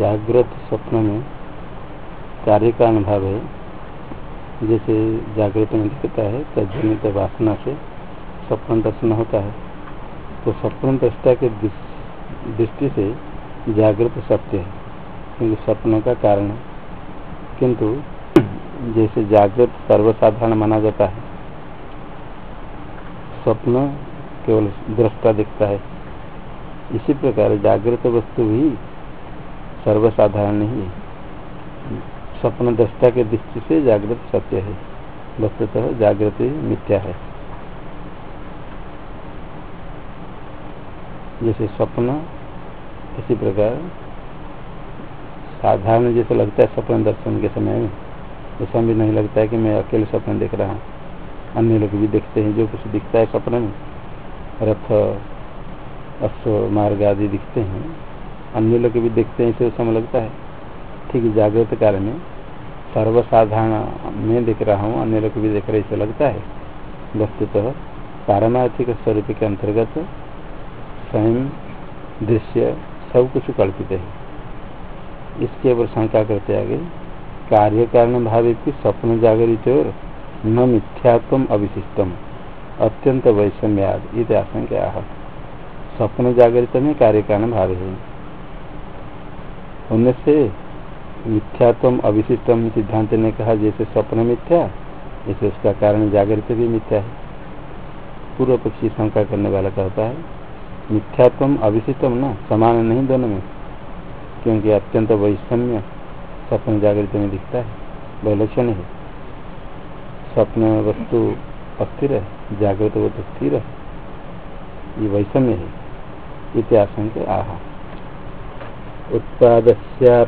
जागृत स्वप्न में कार्य का अनुभव है। जैसे जागृत में दिखता है तजनित वासना से स्वप्न दर्शन होता है। तो स्वप्न दृष्टा के दृष्टि से जागृत सत्य है, क्योंकि स्वप्न का कारण है। किंतु जैसे जागृत सर्वसाधारण माना जाता है, स्वप्न केवल दृष्टा दिखता है। इसी प्रकार जागृत वस्तु भी सर्वसाधारण नहीं है। स्वप्न दृष्टा के दृष्टि से जागृत सत्य है। वस्तुतः जागृति मिथ्या है। जैसे स्वप्न, इसी प्रकार साधारण जैसे लगता है स्वप्न दर्शन के समय में, ऐसा भी नहीं लगता है कि मैं अकेले स्वप्न देख रहा हूँ। अन्य लोग भी देखते हैं, जो कुछ दिखता है स्वप्न में, रथ, अश्व, मार्ग आदि दिखते हैं। अन्य लोग भी देखते हैं, इसे समय लगता है। ठीक जागृत काल में सर्वसाधारण मैं देख रहा हूँ, अन्य लोग भी देख रहे इसे लगता है। वस्तुतः पारमार्थिक स्वरूप के अंतर्गत स्वयं दृश्य सब कुछ कल्पित है। इसके ऊपर शंका करते आगे कार्य कारण भाव स्वप्न जागृत और न मिथ्यात्म अविशिष्टम अत्यंत वैषम्याद इत आशंका। स्वप्न जागृत में कार्य कारण भाव है। उनमें से मिथ्यात्म अविशिष्टम सिद्धांत ने कहा, जैसे स्वप्न मिथ्या, जैसे उसका कारण जागृत भी मिथ्या है। पूर्व पक्षी शंका करने वाला कहता है मिथ्यात्म अविशिष्टम ना, समान नहीं दोनों में, क्योंकि अत्यंत वैषम्य स्वप्न जागृत में दिखता है वैलक्षण है। स्वप्न वस्तु अस्थिर है, जागृत वस्तु स्थिर है, ये वैषम्य है इतिहास आह उत्पाद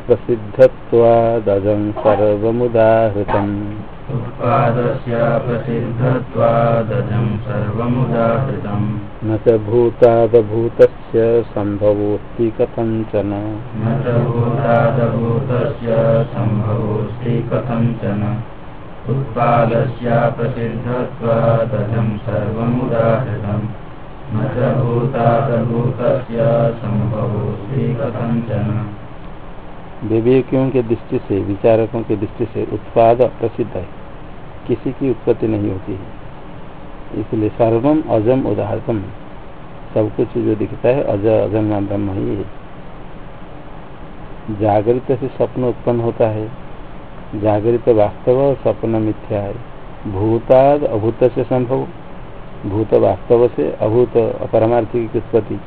प्रसिद्धत्वादजं सर्वमुदाहृतम्। उत्पादस्य प्रसिद्धत्वादजं सर्वमुदाहृतम्। न च भूतादभूतस्य सम्भवोऽस्ति कथञ्चन न च भूतादभूतस्य सम्भवोऽस्ति कथञ्चन उत्पादस्य प्रसिद्धत्वादजं सर्वमुदाहृतम्। विवेकियों के दृष्टि से, विचारकों की दृष्टि से उत्पाद प्रसिद्ध है। किसी की उत्पत्ति नहीं होती है। इसलिए सर्वम अजम उदाहरतम। सब कुछ जो दिखता है, अज, अजम ब्रह्म ही है। जागृत से स्वप्न उत्पन्न होता है। जागृत वास्तव और स्वप्न मिथ्या है। भूताद अभूत से संभव। भूत वास्तव से अभूत अपरमार्थिक उत्पत्ति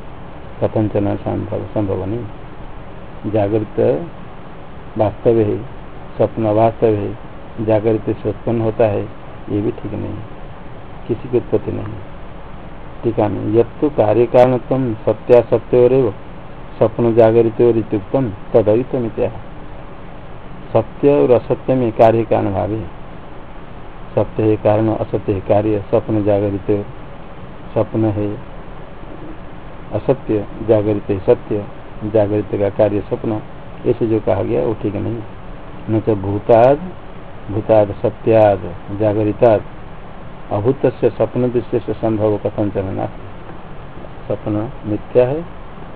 कथंचन संभव नहीं। जागृत वास्तव है स्वप्न वास्तव है जागृत से उत्पन्न होता है, ये भी ठीक नहीं। किसी की उत्पत्ति नहीं। टीका में यद तो कार्य कारण तम सत्या सत्य और स्वप्न जागृत और इतुक्तम तदयुतम इत्या सत्य और असत्य में कार्य कारण भाव। है सत्य है, कारण असत्य है, कार्य स्वप्न जागृत स्वप्न है, असत्य जागृत है, सत्य जागृत का कार्य स्वप्न ऐसे जो कहा गया वो ठीक नहीं न तो भूताद भूताद सत्याद, जागरिताद अभूत से स्वप्न दृश्य से संभव कथन चलना स्वप्न मिथ्या है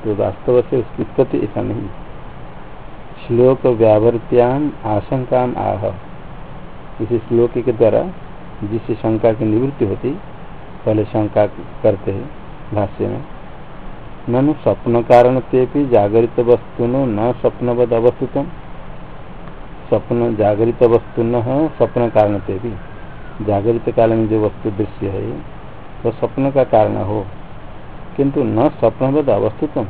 तो वास्तव से उसकी उत्पत्ति ऐसा नहीं श्लोक व्यावृत्याम आशंका आह। इसी श्लोक के द्वारा जिस शंका की निवृत्ति होती, पहले शंका करते हैं भाष्य में। ननु स्वप्न कारण भी जागृत वस्तु न स्वप्नवद अवस्तुतम स्वप्न जागृत वस्तु न स्वप्न कारण भी जागृत काल में जो वस्तु दृश्य है वो स्वप्न का कारण हो। किंतु न स्वप्नवद अवस्थितम।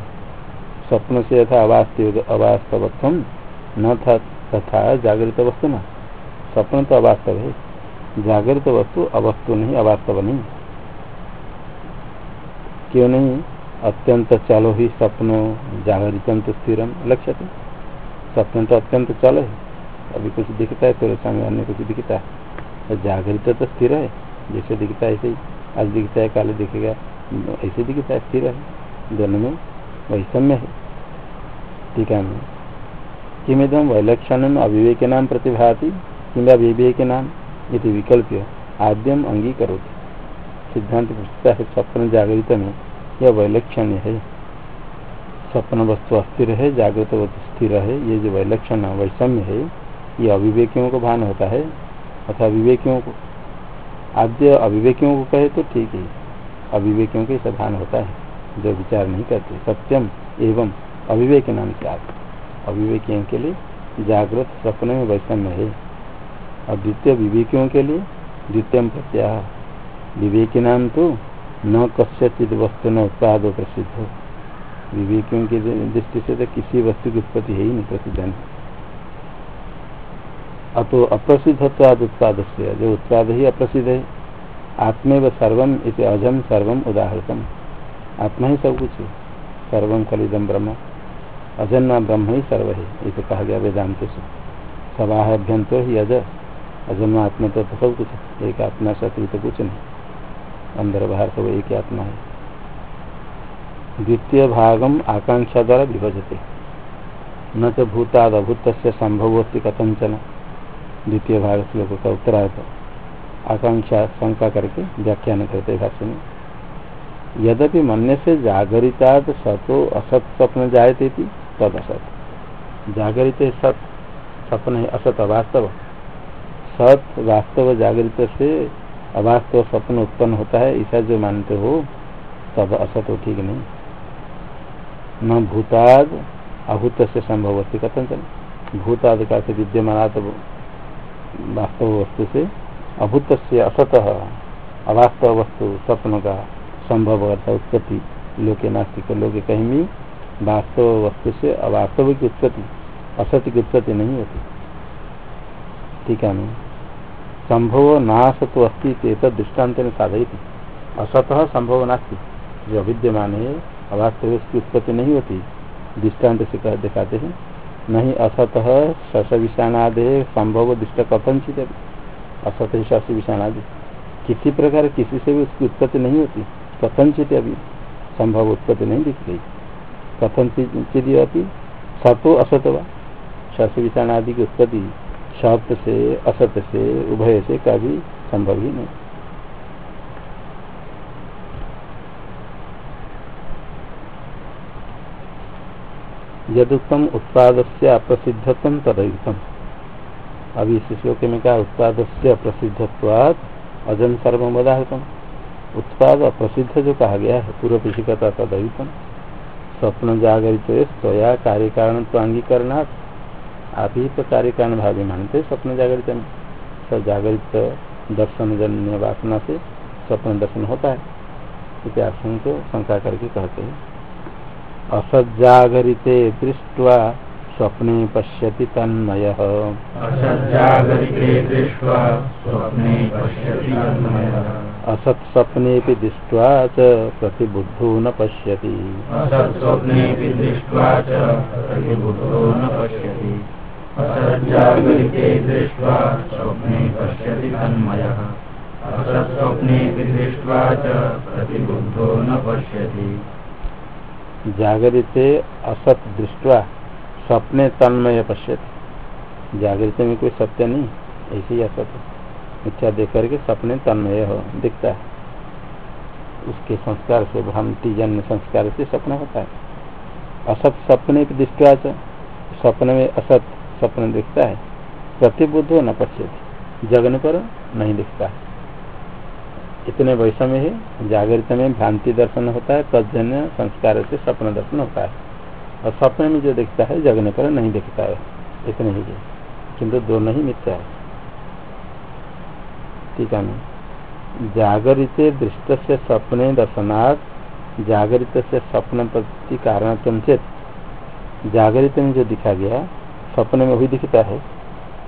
स्वप्न से यथा अवास्तव अवास्तवत्म न था तथा जागृत वस्तु न स्वप्न तो अवास्तव है। जागृत वस्तु अवस्तु नहीं, अवास्तव नहीं। क्यों नहीं? अत्यंत चलो ही जागृत तो स्थिर लक्ष्य थे स्वप्न तो अत्यंत चल है। अभी कुछ दिखता है तो समय अन्य कुछ दिखता है। तो जागृत तो स्थिर है, जैसे दिखता है ऐसे ही। आज दिखता है, काले दिखेगा, ऐसे दिखता है, स्थिर है। दोनों में वैषम्य है। ठीक है। किमेदम वैलक्षण अविवेक नाम प्रतिभाती। किंवा विवेक नाम? ये विकल्प आद्यम अंगीकरो सिद्धांत पूछता है, स्वप्न जागृत में। यह वैलक्षण्य है। स्वप्न वस्तु अस्थिर है, जागृत वस्तु स्थिर है। ये जो वैलक्षण वैषम्य है, ये अविवेकियों को भान होता है। अथवा विवेकियों को आद्य अविवेकियों को कहे तो ठीक है। अविवेकियों के ऐसा भान होता है, जो विचार नहीं करते। सत्यम एवं अविवेक नाम से आप अविवेकियों के लिए जागृत, स्वप्न में वैषम्य है। और द्वितीय विवेकियों के लिए, द्वितीय प्रत्याह। विवेकी नाम तो न कस्यचित वस्तु न उत्पाद प्रसिद्ध। विवेकियों की दृष्टि से तो किसी वस्तु की उत्पत्ति है ही नहीं प्रसिद्ध नहीं अतो अप्रसिद्धत्वाद उत्पाद से जो उत्पाद ही अप्रसिद्ध है। आत्मेव सर्वम इति अजम सर्वम उदाहरण आत्मा ही सब कुछ है। सर्वम खलिदम ब्रह्म। अजन्मा ब्रह्म ही सर्व है ये तो कहा गया वेदांत से। सवाह अभ्यंतर ही अज अजन्मा आत्मा तो सब कुछ एक आत्मा शत्रु तो कुछ नहीं। अंदर बाहर सब एक आत्मा है। द्वितीय भागम आकांक्षा द्वारा विभजते। न तो भूताद अभूत से संभव कथंचन द्वितीय भाग श्लोक का उत्तरार्थ आकांक्षा शंका करके व्याख्यान करते भाष्य में। यद्यपि मन से जागरिता सतो असत स्वप्न जायते थी तद असत जागरित सत, स्वप्न है असत अवास्तव। सत वास्तव जागृत से अवास्तव स्वप्न उत्पन्न होता है ऐसा जो मानते हो, तब असत हो, ठीक नहीं। न भूताद, अभूत से संभव कथन चल भूताद का से विद्यमान वास्तव वस्तु से अभूत से असत, अवास्तव वस्तु स्वप्न का संभव अर्थात उत्पत्ति। लोके नास्तिक, लोके कहीं भी वास्तव वस्तु से अवास्तविक उत्पत्ति असत्य की उत्पत्ति नहीं होती। ठीक है संभव नाश तो अस्ती दृष्टांत ने साधित असत संभव नास्ती। जो अविद्यमान है, अवास्तविक की उत्पत्ति नहीं होती। दृष्टांत से दिखाते हैं, नहीं असत शश विषाणादे संभव दृष्ट कथनचित असत ही शश विषाणादि किसी प्रकार किसी से भी उसकी उत्पत्ति नहीं होती। कथनचित अभी संभव उत्पत्ति नहीं दिख गई कथनचित अभी सतो असत व शश विषाण आदि की उत्पत्ति सत्य से, असत से, उभय से कभी संभव ही नहीं। यदुक्तम उत्पाद से अप्रसिद्धत्व तदयुक्तम। अभी इस श्लोक में कहा उत्पाद से अप्रसिद्धत्वाद अजन सर्वदाहतम उत्पाद अप्रसिद्ध जो कहा गया है, पूर्व पेशी का तदयुक्तम। स्वप्न जागरित स्वया कार्य कारण तो अंगीकरणात्। आप ही तो कार्य कारण भाव मानते स्वप्न जागरित में सब जागरित दर्शन जन्य वासना से स्वप्न दर्शन होता है। इतिहास को शंका करके कहते हैं। असज्जागरिते दृष्ट्वा स्वप्ने पश्यति तन्मय। असत्स्वप्ने दृष्ट्वा च प्रतिबुद्धो न पश्यति। असज्जागरिते दृष्ट्वा स्वप्ने पश्यति तन्मयः। दृष्ट्वा च प्रतिबुद्धो न पश्यति। जागृत असत दृष्टवा स्वप्ने तन्मय पश्यत। जागृत में कोई सत्य नहीं, ऐसे ही असत मिथ्या देख करके सपने तन्मय हो, दिखता है। उसके संस्कार से, भ्रांति जन्य संस्कार से सपना होता है। असत सपने की दृष्टि सपने में असत सपन दिखता है, प्रतिबुद्ध न पश्यत जगने पर नहीं दिखता है। इतने वैषम्य है, जागृत में भ्रांति दर्शन होता है, तजन्य संस्कार से स्वप्न दर्शन होता है। और स्वप्न में जो दिखता है, जगने पर नहीं दिखता है। इतने ही किंतु दोनों ही मिथ्या है। ठीक है जागरित दृष्ट से सपने दर्शनार्थ, जागृत से स्वप्न प्रति कारण चेत। जागृत में जो दिखा गया सपने में भी दिखता है।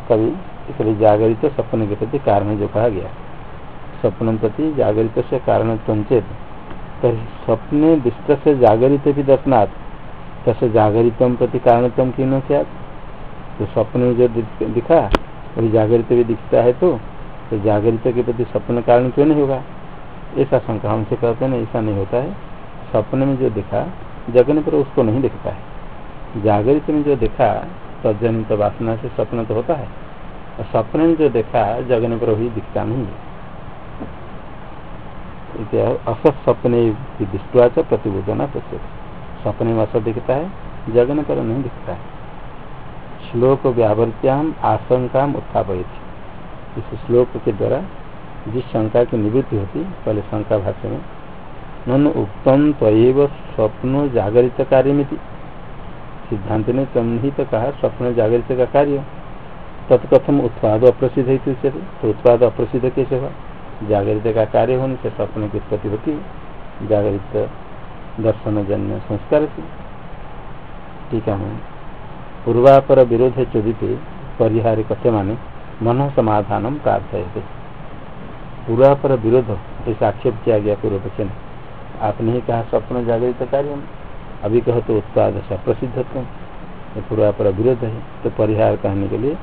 कभी इसलिए जागृत सपने के प्रति कारण जो कहा गया। स्वप्न प्रति जागरित से कारण चेत तरी स्वप्ने दृष्ट से जागरित भी दर्शनात्। तसे जागरितम प्रति कारणत्म क्यों न तो स्वप्न में जो दिखा वही जागरित भी दिखता है तो, तो जागरित के प्रति स्वप्न कारण क्यों नहीं होगा? ऐसा शंका हमसे कहते हैं ऐसा नहीं होता है। स्वप्न में जो दिखा जगन पर उसको नहीं दिखता है। जागृत में जो देखा तजनित वासना से स्वप्न तो होता है। और स्वप्न में जो देखा, जगन पर वही दिखता नहीं है। असत सपने की दृष्टिया प्रतिबोधना प्रस्तुत सपने में असत दिखता है, जगन पर नहीं दिखता है। श्लोक व्यावृत्याम आशंका उत्थापित इस श्लोक के द्वारा जिस शंका की निवृत्ति होती, पहले शंका भाष्य में, नन उत्तम तयव स्वप्न जागरित कार्य सिद्धांत ने तम ही तो कहा, स्वप्न जागरित का कार्य। तत्कथम उत्पाद अप्रसिद्ध है तो उत्पाद अप्रसिद्ध कैसे हुआ? जागृत का कार्य होने से स्वप्न की उत्पत्ति होती। जागृत दर्शन जन्य संस्कार से ठीक है पूर्वापर विरोध चोदित, परिहार कथ्य माने, मन समाधान प्राप्त है पूर्वापर विरोध, ऐसा आक्षेप किया गया पूर्व पक्ष ने। आपने ही कहा स्वप्न जागृत कार्य अभी कहो तो उत्पाद प्रसिद्ध पूर्वापर विरोध है। तो परिहार कहने के लिए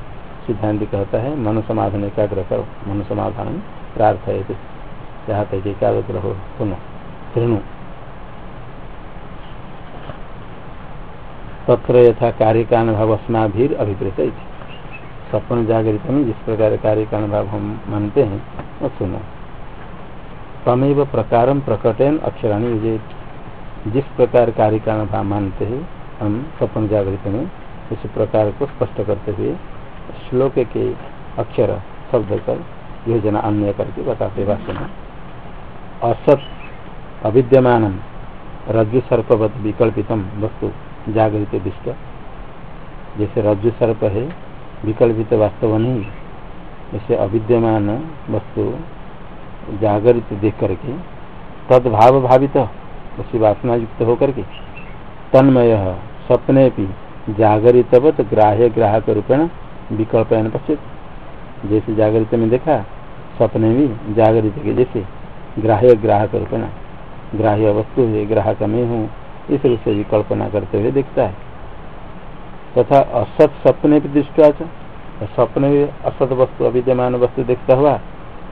सिद्धांत कहता है मन समाधान एकाग्र करो। मन समाधान प्रार्थयते चाहते कि एकाग्र हो सुनो शृणु तत्र यथा कार्य कारण भाव अस्माभीर अभिप्रेत। स्वप्न जागृत में जिस प्रकार कार्य का भाव हम मानते हैं, वो सुनो। तमेव प्रकार प्रकटन अक्षराणी विजय जिस प्रकार कार्य कारण भाव मानते हैं, हम स्वप्न जागृत में उस प्रकार को स्पष्ट करते हुए श्लोक के अक्षर, शब्द कर योजना अन्य करके बताते भाषण असत अविद्यमान रज्जु सर्पवत विकल्पितम वस्तु, जागृत दृष्ट। जैसे रज्जु सर्प है, विकल्पित वास्तव नहीं। जैसे अविद्यमान वस्तु जागृत देख करके तदभाव भावित उसी वासना युक्त होकर के तन्मय सपने भी जागरितवत ग्राह्य ग्राहक रूपेण विकल्पयन पश्चित जैसे जागृत में देखा सपने भी जागृत के जैसे ग्राह्य ग्राहक रूपेण, ग्राह्य वस्तु है, ग्राहक में हूँ, इस रूप से विकल्पना करते हुए देखता है। तथा असत सपने भी दृष्टा सपने भी असत वस्तु, अविद्यमान वस्तु देखता हुआ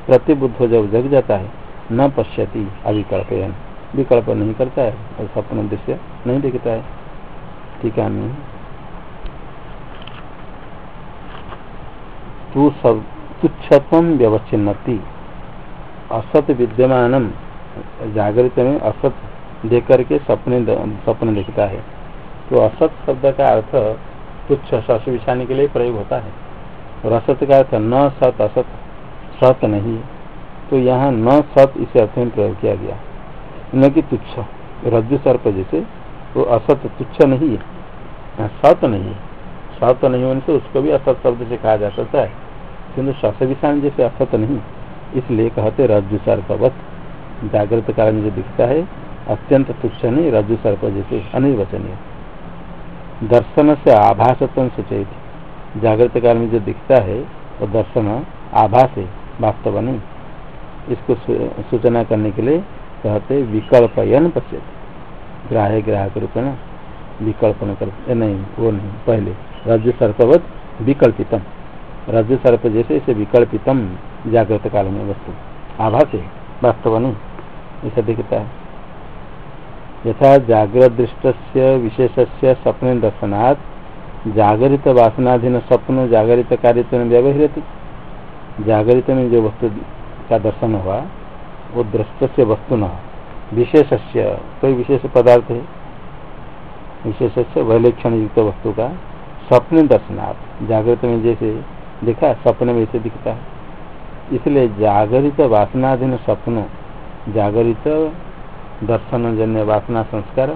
प्रतिबुद्ध जब जग जाता है, न पश्यति अविकल्पयन विकल्प नहीं करता है और सपन दृश्य नहीं दिखता है। ठीक है तू सब तुच्छत्म व्यवच्छिन्नति। असत विद्यमान, जागृत में असत देख करके सपने सपने दिखता है। तो असत शब्द का अर्थ तुच्छ सस बिछाने के लिए प्रयोग होता है। और असत का अर्थ न सत असत, सत नहीं। तो यहाँ न सत इसे अर्थ में प्रयोग किया गया। न कि तुच्छ। रज्जु सर्प जैसे, वो असत तुच्छ नहीं है। सत नहीं है। सत नहीं होने से उसको भी असत शब्द से कहा जा सकता है। किन्तु श्वास विषाण जैसे असत नहीं। इसलिए कहते रज्जु सर्पवत जागृत काल में जो दिखता है, अत्यंत तुच्छ नहीं, रज्जु सर्प जैसे अनिर्वचनीय। दर्शन से आभासत्व सूचित। जागृत काल में जो दिखता है, वो दर्शन आभास है, वास्तव नहीं। इसको सूचना करने के लिए कहते विकल्पयन पश्चित ग्राह्य ग्राहक रूपेण विकल्पन करते नहीं, वो नहीं, पहले। रज्जु सर्पवत विकल्पितम। रज सर्प जैसे इसे विकल्पितम, जागृत काल में वस्तु। आभास है, वास्तव नहीं, ऐसा दिखता है। यथा जागृत दृष्ट विशेष से स्वप्न दर्शनात्, जागरित वासनाधीन स्वप्न जागरित कार्य व्यवहित। जागरित में जो वस्तु का दर्शन हुआ वो दृष्ट से वस्तु न विशेष कोई विशेष पदार्थ है? विशेष से वैलक्षण युक्त वस्तु का स्वप्न दर्शनार्थ। जागृत में जैसे देखा सपने में ऐसे दिखता है। इसलिए जागरित वासनाधीन स्वप्न, जागरित दर्शन जन्य वासना संस्कार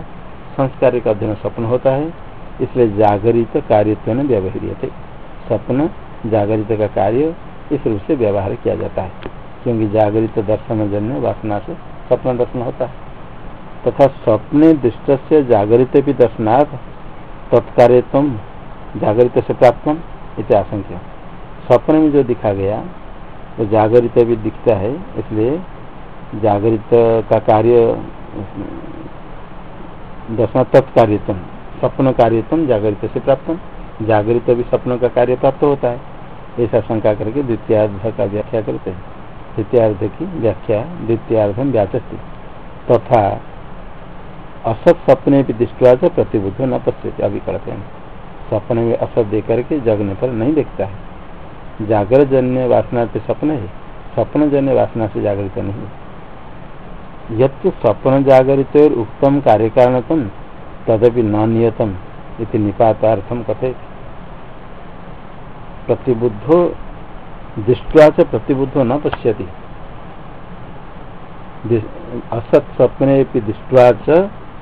संस्कार का अध्ययन स्वप्न होता है। इसलिए जागरित कार्यत्व व्यवहार स्वप्न जागरित का कार्य इस रूप से व्यवहार किया जाता है। क्योंकि जागरित दर्शन जन्य वासना से स्वप्न दर्शन होता है। तथा स्वप्ने दृष्ट से जागृत भी दर्शनार्थ तत्कार्यत्म जागृत से प्राप्त इत्याशंक्य स्वप्न में जो दिखा गया, वो तो जागृत भी दिखता है, इसलिए जागृत का कार्य दर्शन तत्कार्यतम स्वप्न कार्यतम जागृत से प्राप्त जागृत भी स्वप्न का कार्य प्राप्त होता है, ऐसा शंका करके द्वितीयार्ध का व्याख्या करते हैं। द्वितीयार्ध की व्याख्या द्वितीयार्धम व्याचस्ती। तथा असत सपने भी दृष्टवा से प्रतिबुद्ध न पश्य अभिकल्प सपने में असत दे करके जगने पर नहीं देखता है। जागृत जन्य वासना से स्वप्न है स्वप्न जन्य वासना से जागृत नहीं यद स्वप्न जागृत और उत्तम कार्य कारणतम तदपि न नियतम इति निपातार्थम कथे प्रतिबुद्धो दृष्टवा से प्रतिबुद्धो न पश्यति। असत स्वप्ने दृष्टवा च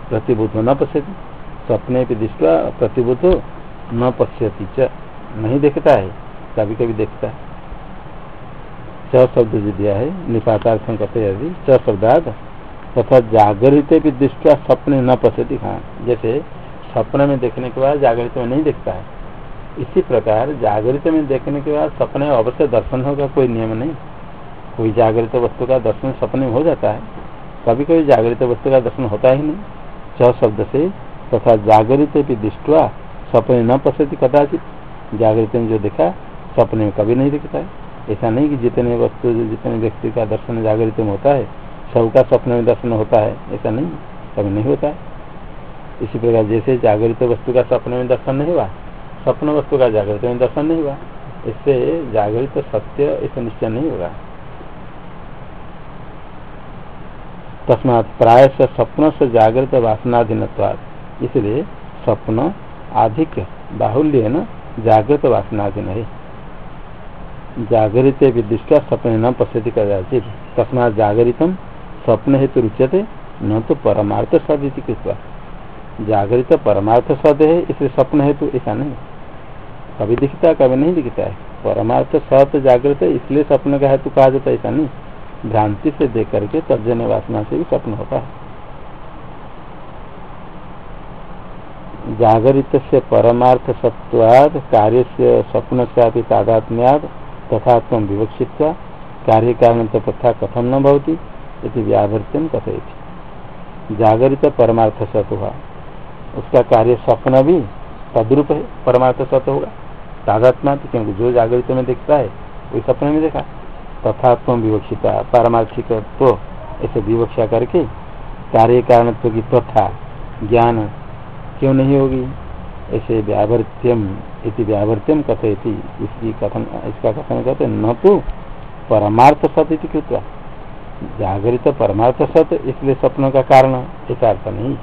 प्रतिबुद्धो न पश्यति। स्वप्ने दृष्टवा प्रतिबुद्धो न पश्यति च। नहीं देखता है कभी कभी देखता है। च शब्द जो दिया है, निपातार्थ कहते यदि, च शब्दाद तथा जागृत भी दृष्टि सपने न पश्यति। हाँ जैसे सपने में देखने के बाद जागृत में नहीं देखता है। इसी प्रकार जागृत में देखने के बाद सपने अवश्य दर्शन होगा, कोई नियम नहीं। कोई जागृत वस्तु का दर्शन सपने में हो जाता है। कभी कभी जागृत वस्तु का दर्शन होता ही नहीं। च शब्द से तथा जागृत भी दृष्टवा सपने न पसती कदाचित। जागृत में जो देखा, सपने में कभी नहीं दिखता है। ऐसा नहीं कि जितने वस्तु, जितने व्यक्ति का दर्शन जागृत में होता है, सबका सपने में दर्शन होता है। ऐसा नहीं, कभी नहीं होता है। इसी प्रकार जैसे जागृत वस्तु का सपने में दर्शन नहीं हुआ स्वप्न वस्तु का जागृत में दर्शन नहीं हुआ। इससे जागृत सत्य ऐसा निश्चय नहीं होगा तस्मात प्राय से स्वप्न से जागृत वासनाधीन इसलिए स्वप्न अधिक बाहुल्य न जागृत वासनाधीन है। जागृत विदिष्ट स्वप्न न पश्यति कदाचित। तस्मा जागरितम स्वप्न हेतु रुचते न तो परमार्थ सद कृत्वा। जागृत परमार्थ सद है, इसलिए स्वप्न हेतु ऐसा नहीं। कभी दिखता है, कभी नहीं दिखता है। परमार्थ सत जागृत है, इसलिए स्वप्न का हेतु कहा जाता है, ऐसा नहीं। भ्रांति से देख करके तर्जन वासना से भी स्वप्न होता है। जागरित से परमार्थ सत्वाद, कार्य से स्वप्न से तादात्म्याद, तथा तम विवक्षित कार्य कारण तो तथा कथम न भवती यदि व्यावृत्तम कथित जागरित परमार्थ सत हुआ। उसका कार्य स्वप्न भी तद्रूप है परमार्थ सत्य होगा। तादात्मा क्योंकि जो जागृत में देखता है, वही सपने में देखा। तथा तम विवक्षिता, पारमार्थिक तो ऐसे विवक्षा करके कार्य कारण की तथा ज्ञान क्यों नहीं होगी? ऐसे व्यावर्त्यम, इति व्यावर्त्यम कथयति। इसकी कथन, इसका कथन कहते न तो परमार्थ सत्य कृत्वा। जागृत परमार्थ सत्य इसलिए सपनों का कारण, ऐसा अर्थ नहीं।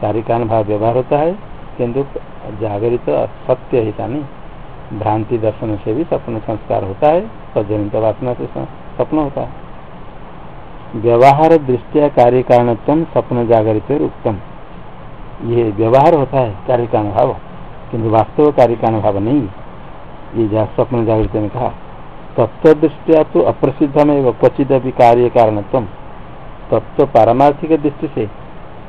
कार्य कारण भाव व्यवहार होता है किंतु जागृत सत्य ऐसा नहीं भ्रांति दर्शन से भी स्वप्न संस्कार होता है सजनित वासना से स्वप्न होता है। व्यवहार दृष्टिया कार्य कारण सपन जागृत उत्तम। ये व्यवहार होता है, कार्य का अनुभव किन्तु वास्तव कार्य का अनुभव नहीं ये जहाँ स्वप्न जागृत में कहा, तत्व दृष्टिया तो अप्रसिद्ध में क्वचित भी कार्य कारण तत्व पारमार्थिक दृष्टि से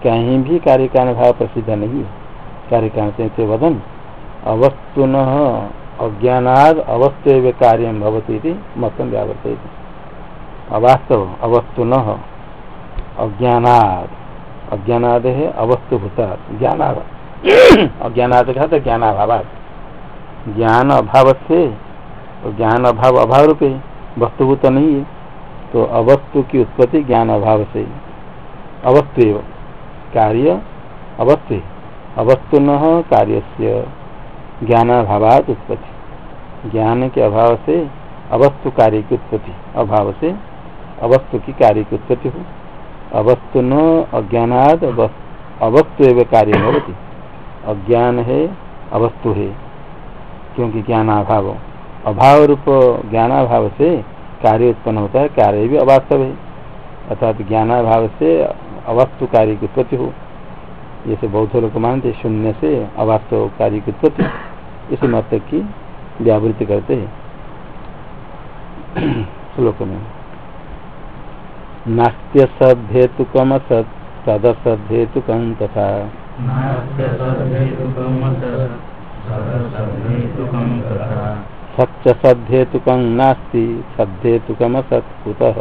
कहीं भी कार्य का अनुभव प्रसिद्ध नहीं है। कार्य से वदन। अवस्तुन अज्ञानाद अवस्तव कार्य भवती मतम व्यावर्त अवास्तव, अवस्तुन अज्ञानाद। अज्ञानाद है अवस्तुभूता ज्ञान अज्ञानाद का तो ज्ञानाभाव ज्ञान अभाव से ज्ञान अभाव अभाव रूपे वस्तुभूत नहीं है। तो अवस्तु की उत्पत्ति ज्ञान अभाव से। अवस्तु कार्य अवस्तु। अवस्तु न कार्य से ज्ञानाभावात उत्पत्ति। ज्ञान के अभाव से अवस्तु कार्य की उत्पत्ति। अभाव से अवस्तु की कार्य की उत्पत्ति हो। अवस्तु न अज्ञानाद अवस्तु एवं कार्य होती अज्ञान है, अवस्तु है। क्योंकि ज्ञानाभाव अभाव रूप ज्ञानाभाव से कार्य उत्पन्न होता है, कार्य भी अवास्तव है। अर्थात ज्ञानाभाव से अवस्तु कार्य की उत्पत्ति हो। जैसे बौद्ध लोग मानते शून्य से अवास्तव कार्य की उत्पत्ति इस मत की व्यावृत्ति करते हैं। श्लोक में नास्त्य सद्धेतुकम सदसद्धेतुकम तथा। सच्च सद्धेतुकं नास्ति सद्धेतुकम सत्कुतः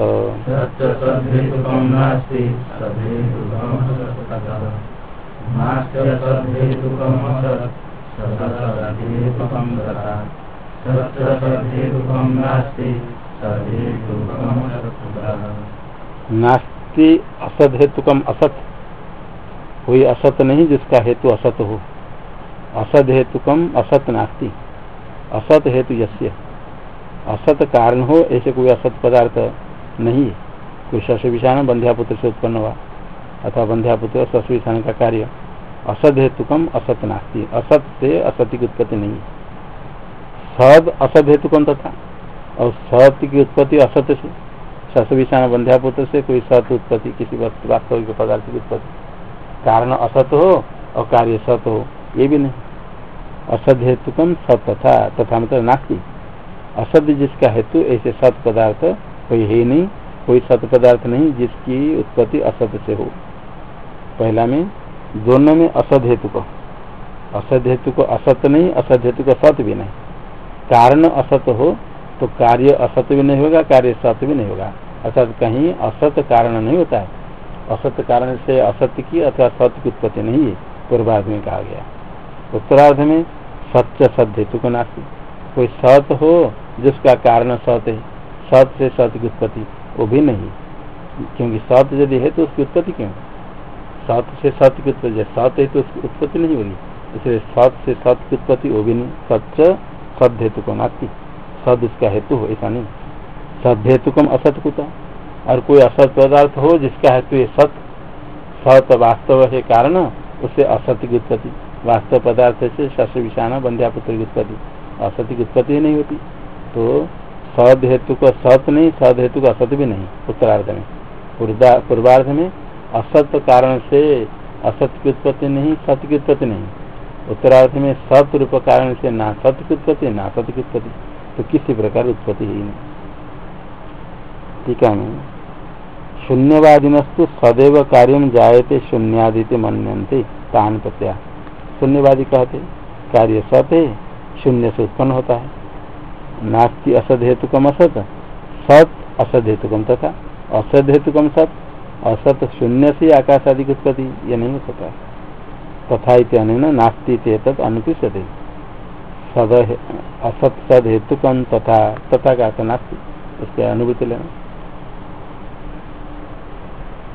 नास्ति असत हेतुकम असत। कोई असत नहीं जिसका हेतु असत हो। असद हेतुकम असत नास्ति। असत हेतु यस्य। असत कारण हो, ऐसे कोई असत पदार्थ नहीं कोई शश विषाण बंध्यापुत्र से उत्पन्न हुआ। अथवा बंध्यापुत्र विषाण का कार्य। असत हेतुकम असत नास्ति। असत से असत की उत्पत्ति नहीं सद असद हेतु कौन था और सत की उत्पत्ति असत से। सस विषाण बंध्यापुत्र से कोई सत उत्पत्ति, किसी वास्तविक पदार्थ की उत्पत्ति। कारण असत हो और कार्य सत हो, ये भी नहीं। असद हेतु कम सत तथा तथा मतलब नास्ती। असद जिसका हेतु, ऐसे सत पदार्थ कोई है नहीं, कोई सत पदार्थ नहीं जिसकी उत्पत्ति असत से हो। पहला में दोनों में असद हेतु को। असद हेतु को असत नहीं असद हेतु को सत भी नहीं। कारण असत हो तो कार्य असत भी नहीं होगा, कार्य सत भी नहीं होगा। अर्थात कहीं असत कारण नहीं होता है। असत कारण से असत्य की अथवा सत्य की उत्पत्ति नहीं है, पूर्वार्ध में कहा गया। उत्तरार्ध में सत्य सद हेतु को नास्ती कोई सत हो, जिसका कारण सत है, सत से सत्य की उत्पत्ति, वो भी नहीं। क्योंकि सत्य यदि है तो उसकी उत्पत्ति क्यों? सत्य से सत्य की उत्पत्ति सत्य है तो उसकी उत्पत्ति नहीं होगी। इसलिए सत्य से सत्य की उत्पत्ति भी नहीं सत्य सद हेतु को नाती सद उसका हेतु हो, ऐसा नहीं। सद हेतु कम असत कुता और कोई असत पदार्थ हो जिसका हेतु ये सत सत वास्तव है कारण उससे असत्य की उत्पत्ति वास्तव पदार्थ से शस्त्र विषाण बंध्यापुत्र की उत्पत्ति असत्य की उत्पत्ति नहीं होती। तो सद हेतु का सत नहीं, सद हेतु का असत भी नहीं, उत्तरार्ध में। पूर्वार्ध में असत कारण से असत की उत्पत्ति नहीं सत्य की उत्पत्ति नहीं। उत्तरार्थ में सत रूप कारण से ना सत्य की उत्पत्ति ना सत्य की उत्पत्ति तो किसी प्रकार उत्पत्ति ही नहीं। ठीक है शून्यवादिनस्तु सदैव कार्य जायते शून्यादित मनते तान प्रत्या शून्यवादी कहते, कार्य सत है, शून्य से उत्पन्न होता है। नास्ति असद हेतुकम असत, सत असद हेतुकम तथा असद हेतुकम सत। असत शून्य से आकाश आदि की उत्पत्ति यह नहीं हो सकता तथा इतने नास्ती तद अनुपृष्यते। सद असत सद हेतुकम तथा तथा का नास्ती। उसके अनुभूति लेना।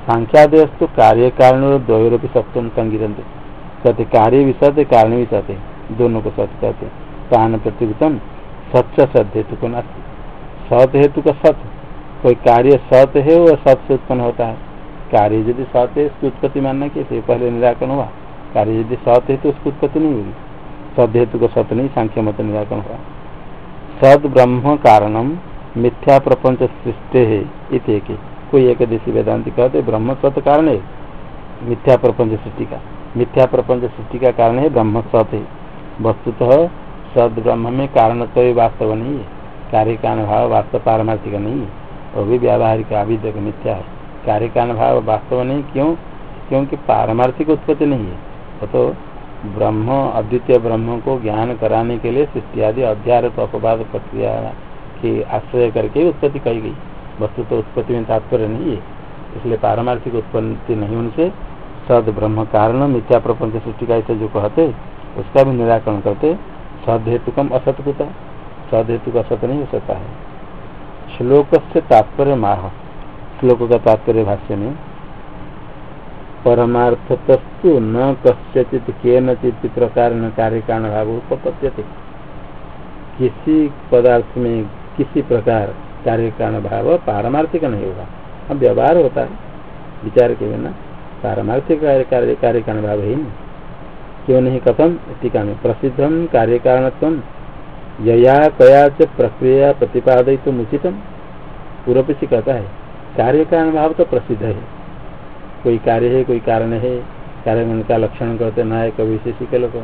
सांख्यादयस्तु कार्य कारण द्वयोरपी सप्तम संगीरते कहते कार्य भी सत्य कारण भी सत्य दोनों को सत्य कहते प्राण प्रतिभूतम सत्य सद हेतु को नास्ती। सत हेतु का सत कोई कार्य सत है वह सत से उत्पन्न होता है। कार्य यदि सत है उसकी उत्पत्ति मानना कैसे? पहले निराकरण हुआ। कार्य यदि सत है तो उसकी उत्पत्ति नहीं होगी सद हेतु को सत नहीं, सांख्य मत निराकरण हुआ। सद ब्रह्म कारणम मिथ्या प्रपंच सृष्टि है, इत एक। कोई एक देशी वेदांति कहते ब्रह्म सत कारण है। मिथ्या प्रपंच सृष्टि का। मिथ्या प्रपंच सृष्टि का कारण है, ब्रह्म सत है। वस्तुतः सद ब्रह्म में कारण तो वास्तव नहीं है। कार्य कारण भाव वास्तव पारमार्थिक नहीं है। वो भी व्यावहारिक आविद्य मिथ्या है। कार्य कारण भाव वास्तव नहीं, क्यों? क्योंकि पारमार्थिक उत्पत्ति नहीं है। वो तो ब्रह्म, अद्वितीय ब्रह्म को ज्ञान कराने के लिए सृष्टि आदि अध्यारोप अपवाद प्रक्रिया की आश्रय करके उत्पत्ति कही गई। वस्तु तो उत्पत्ति में तात्पर्य नहीं है। इसलिए पारमार्थिक उत्पत्ति नहीं उनसे सद ब्रह्म कारण मिथ्या प्रपंच सृष्टि का ऐसे जो कहते, उसका भी निराकरण करते, सद हेतु कम असत होता सद हेतु का असत नहीं हो सकता है। श्लोक से तात्पर्य माह। श्लोक का तात्पर्य भाष्य में, परमार्थतस्तु न कस्यचित के नचित प्रकार न कार्य कारण भाव उपपद्यते किसी पदार्थ में किसी प्रकार कार्य कारण भाव पारमार्थिक नहीं होगा। अब व्यवहार होता है। विचार के बिना पारमार्थिक कार्य कार्य कारण भाव ही नहीं। क्यों नहीं कथम? टीका में प्रसिद्धम कार्य कारण यया कया च प्रक्रिया प्रतिपादय तो उचितम पूर्व से कहता है कार्य कारण भाव तो प्रसिद्ध है। कोई कार्य है, कोई कारण है। कार्य उनका लक्षण करते नायक विशेषिक लोग।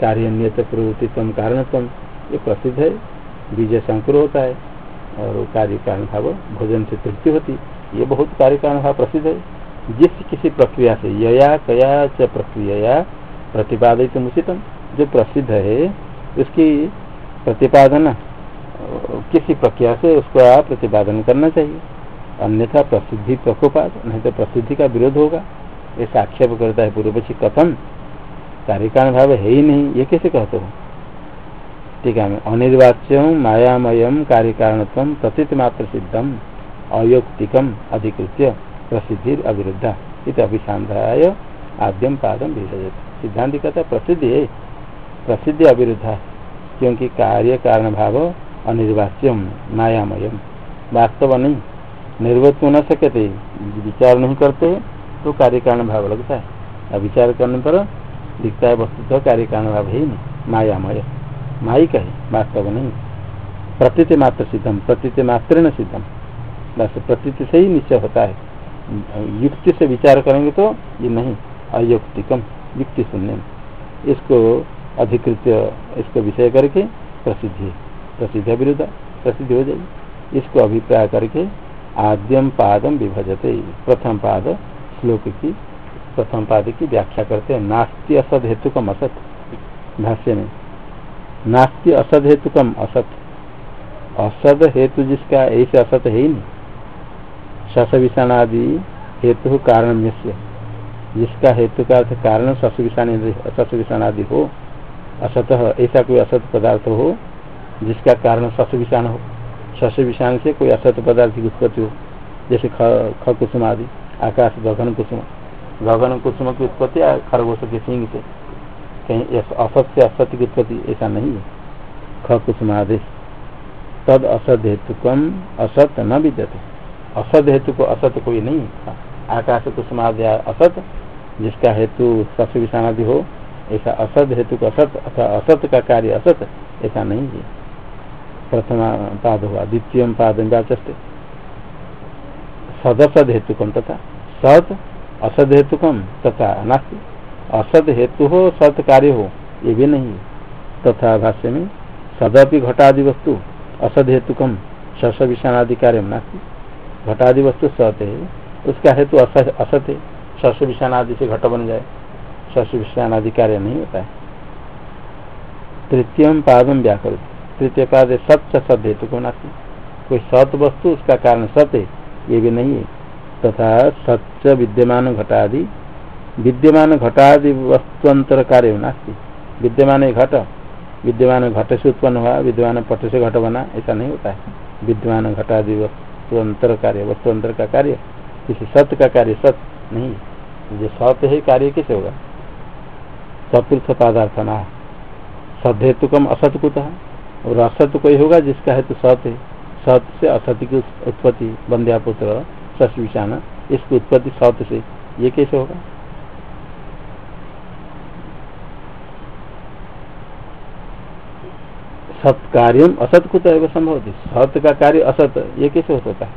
कार्य नियत प्रवृत्तित्व कारणत्म ये प्रसिद्ध है। बीज संकुर होता है और कार्य कारण भाव भोजन से तृप्ति होती। ये बहुत कार्य कारण भाव प्रसिद्ध है। जिस किसी प्रक्रिया से, यया, कया च प्रक्रिया प्रतिपादित उचितम जो प्रसिद्ध है, उसकी प्रतिपादन, किसी प्रक्रिया से उसको प्रतिपादन करना चाहिए। अन्यथा प्रसिद्धि प्रकोपात, नहीं तो प्रसिद्धि का विरोध होगा। ऐसा आक्षेप करता है पूर्व पक्षी, कथम? कार्यकारण भाव है ही नहीं, ये कैसे कहते हो? ठीक है अनिर्वाच्यम मायामय कार्यकारण प्रतीत मात्र सिद्धम अयोक्तिकम अधिकृत्य प्रसिद्धि अविरुद्धा। इत अभिशांताय आद्यम पादम भेजते सिद्धांत कहता प्रसिद्धि है, प्रसिद्धि अविरुद्धा, क्योंकि कार्य कारण भाव अनिर्वाच्यम मायामयम वास्तव नहीं। निर्वत्व न सकते, विचार नहीं करते तो कार्य कारण भाव लगता है। विचार करने पर दिखता है वस्तु तो कार्य कारण भाव ही नहीं, मायामय। माइक है, वास्तव नहीं। प्रतीत मात्र सिद्धम, प्रतीत मात्र न सिद्धम। बस प्रतीत से ही निश्चय होता है। युक्ति से विचार करेंगे तो ये नहीं, अयुक्तिकम, युक्ति सुनने। इसको अधिकृत, इसको विषय करके प्रसिद्धि, प्रसिद्ध विरुद्ध, प्रसिद्धि हो जाएगी। इसको अभिप्राय करके आद्यम पादम विभजते। प्रथम पाद श्लोक की, प्रथम पाद की व्याख्या करते हैं। नास्ति असद हेतुकम असत। भाष्य में, नास्ति असद हेतुकम असत। असद हेतु जिसका ऐसे असत है ही नहीं। शस विषाण आदि हेतु कारण जिसका हेतु का अर्थ कारण शस विषाण आदि हो। असत ऐसा कोई असत पदार्थ हो, जिसका कारण शस विषाण हो। शस विषाण से कोई असत पदार्थ की उत्पत्ति हो, जैसे ख कुसुम आदि, आकाश, गगन कुसुम। गगन कुसुम की उत्पत्ति खरगोश के सिंह से? कहीं असत से असत की उत्पत्ति ऐसा नहीं है। ख कुसुम आदेश तद असद हेतुकम असत न विद्यते। असद हेतु को असत कोई नहीं आकाश कुसुमादि असत जिसका हेतु सस विषाणादि हो, ऐसा असद हेतु को असत अथवा असत का कार्य असत ऐसा नहीं है। प्रथम पाद हुआ, द्वितीय पाद व्याचस्ते सदसद हेतुकम तथा सत असद हेतुकम तथा नास्ति। असद हेतु हो सत कार्य हो ये भी नहीं। तथा भाष्य में सदपि घटादि वस्तु असद हेतुकम शस विषाणादि कार्य नास्ति। घटादि वस्तु सत है उसका हेतु असत है शस विषाणादि से घट बन जाए। शस विषाणादि कार्य नहीं होता है। तृतीय पादम व्याकृत तृतीय पाद सत्य सद हेतु को नास्ति। कोई सत वस्तु, उसका कारण सत्य ये भी नहीं है। तथा सत्य विद्यमान घटादि विद्यमान घटादि वस्तुअंतर कार्य नास्ती। विद्यमान घट विद्यमान घट से उत्पन्न हुआ, विद्यमान पट से घट बना, ऐसा नहीं होता है। विद्यमान घटादि वस्तुअंतर कार्य, वस्तुअंतर का कार्य, किसी सत्य का कार्य सत्य नहीं जो सत्य है, कार्य कैसे होगा? चतुर्थ पदार्थ ना। सदहेतु कम असत कुत। और असत कोई होगा जिसका हेतु सत है। सत से असत की उत्पत्ति बंध्या पुत्र सस विषाण इसकी उत्पत्ति सत से। ये कैसे होगा? सत असत कुत एवं संभव सत का कार्य असत, ये कैसे हो सकता है?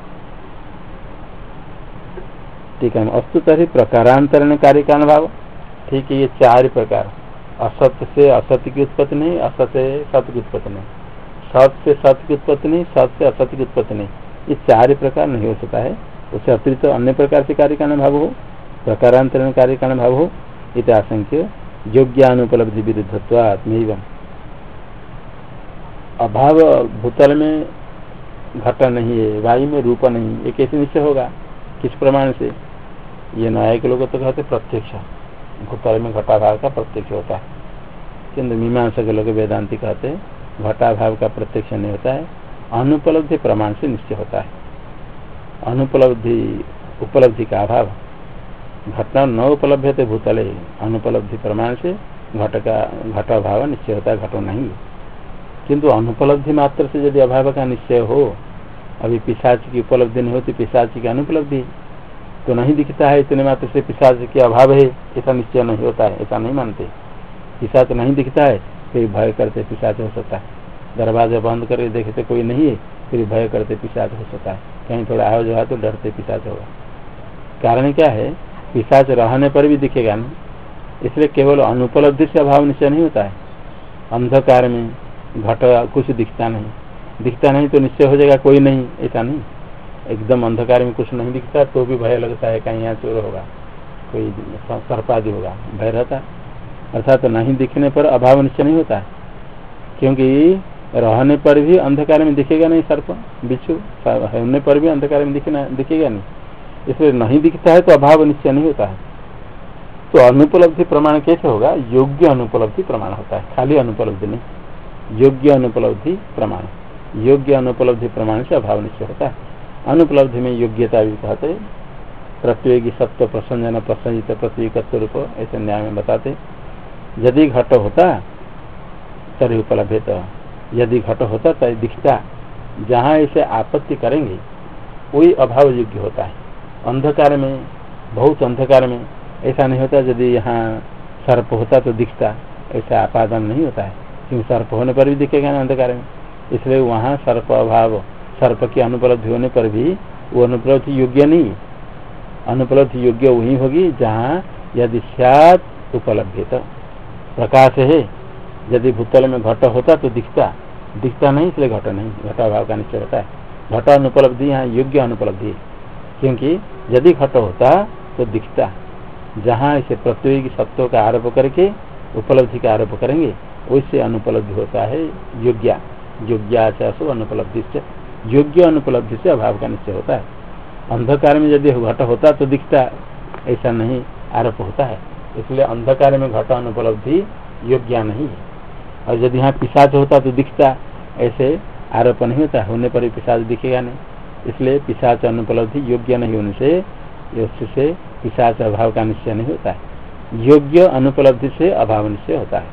ठीक है अस्तु तरी प्रकारांतरण कार्य का अनुभव। ठीक है, ये चार प्रकार। असत्य से असत्य की उत्पत्ति नहीं, असत्य से सत्य की उत्पत्ति नहीं। सत से सत्य की उत्पत्ति नहीं, सत्य से असत्य की उत्पत्ति नहीं। ये चार प्रकार नहीं हो सकता है। उससे अतिरिक्त तो अन्य प्रकार से कार्य का अनुभव हो, प्रकारांतरण कार्य का अनुभव हो, इत आशंक्य योग्यानुपलब्धि विरुद्धत्वात्म अभाव भूतल में घट नहीं है, वायु में रूप नहीं, ये कैसे निश्चय होगा? किस प्रमाण से? ये न्याय के लोग तो कहते प्रत्यक्ष। भूतल में घटाभाव का प्रत्यक्ष होता है। किन्तु मीमांसा के लोग वेदांति कहते हैं घटाभाव का प्रत्यक्ष नहीं होता है, अनुपलब्धि प्रमाण से निश्चय होता है। अनुपलब्धि, उपलब्धि का अभाव। घटना न उपलब्ध थे भूतले अनुपलब्धि प्रमाण से घट का, घट अभाव निश्चय होता है, घटो नहीं। किंतु अनुपलब्धि मात्र से यदि अभाव का निश्चय हो, अभी पिशाच की उपलब्धि नहीं होती, पिशाच की अनुपलब्धि तो नहीं दिखता है, इतने मात्र से पिशाच के अभाव है, ऐसा निश्चय नहीं होता है, ऐसा नहीं मानते। पिशाच नहीं दिखता है, फिर भय करते पिशाच हो सकता है। दरवाज़ा बंद करके देखते कोई नहीं है, फिर भय करते पिशाच हो सकता है। कहीं थोड़ा आवाज़ हुआ तो डरते पिशाच होगा। कारण क्या है? पिशाच रहने पर भी दिखेगा नहीं इसलिए केवल अनुपलब्धि से अभाव निश्चय नहीं होता है। अंधकार में घट कुछ दिखता नहीं। दिखता नहीं तो निश्चय हो जाएगा कोई नहीं, ऐसा नहीं। एकदम अंधकार में कुछ नहीं दिखता तो भी भय लगता है कहीं यहाँ चोर होगा, कोई सर्पादि होगा, भय रहता अर्थात तो नहीं दिखने पर अभाव निश्चय नहीं होता, क्योंकि रहने पर भी अंधकार में दिखेगा नहीं सर्प, बिच्छू होने पर भी अंधकार में दिखना, दिखेगा नहीं। इसलिए नहीं दिखता है तो अभाव निश्चय नहीं होता है। तो अनुपलब्धि प्रमाण कैसे होगा? योग्य अनुपलब्धि प्रमाण होता है, खाली अनुपलब्धि नहीं। योग्य अनुपलब्धि प्रमाण, योग्य अनुपलब्धि प्रमाण से अभाव निश्चय होता है। अनुपलब्धि में योग्यता भी कहते प्रतियोगी सत्व प्रसंजन, प्रसंजित प्रतियोगित्व रूप, ऐसे न्याय में बताते। यदि घट होता तरी उपलब्ध यदि घट होता तो दिखता। जहाँ इसे आपत्ति करेंगे, वही अभाव योग्य होता है। अंधकार में, बहुत अंधकार में ऐसा नहीं होता, यदि यहाँ सर्प होता तो दिखता। ऐसा आपादन नहीं होता है। क्योंकि सर्प होने पर भी दिखेगा ना अंधकार में। इसलिए वहाँ सर्प अभाव सर्प की अनुपलब्धि होने पर भी वो अनुपलब्धि योग्य नहीं। अनुपलब्धि योग्य वही होगी जहाँ यदि सात उपलब्ध प्रकाश है। यदि भूतल में घट होता तो दिखता। दिखता नहीं इसलिए घट नहीं। घट अभाव का निश्चय होता है। घट अनुपलब्धि यहाँ योग्य अनुपलब्धि। क्योंकि यदि घट होता तो दिखता। जहाँ इसे प्रत्येक सत्व का आरोप करके उपलब्धि का आरोप करेंगे, वैसे अनुपलब्धि होता है योग्य। योग्याचार अनुपलब्धि योग्य अनुपलब्धि से अभाव का निश्चय होता है। अंधकार में यदि घट होता तो दिखता, ऐसा नहीं, आरोप होता है। इसलिए अंधकार में घट अनुपलब्धि योग्य नहीं है। और यदि यहाँ पिशाच होता तो दिखता, ऐसे आरोप नहीं होता, होने पर पिशाच दिखेगा नहीं। इसलिए पिशाच अनुपलब्धि योग्य नहीं होने से, उससे पिशाच अभाव का निश्चय नहीं होता है। योग्य अनुपलब्धि से अभाव निश्चय होता है।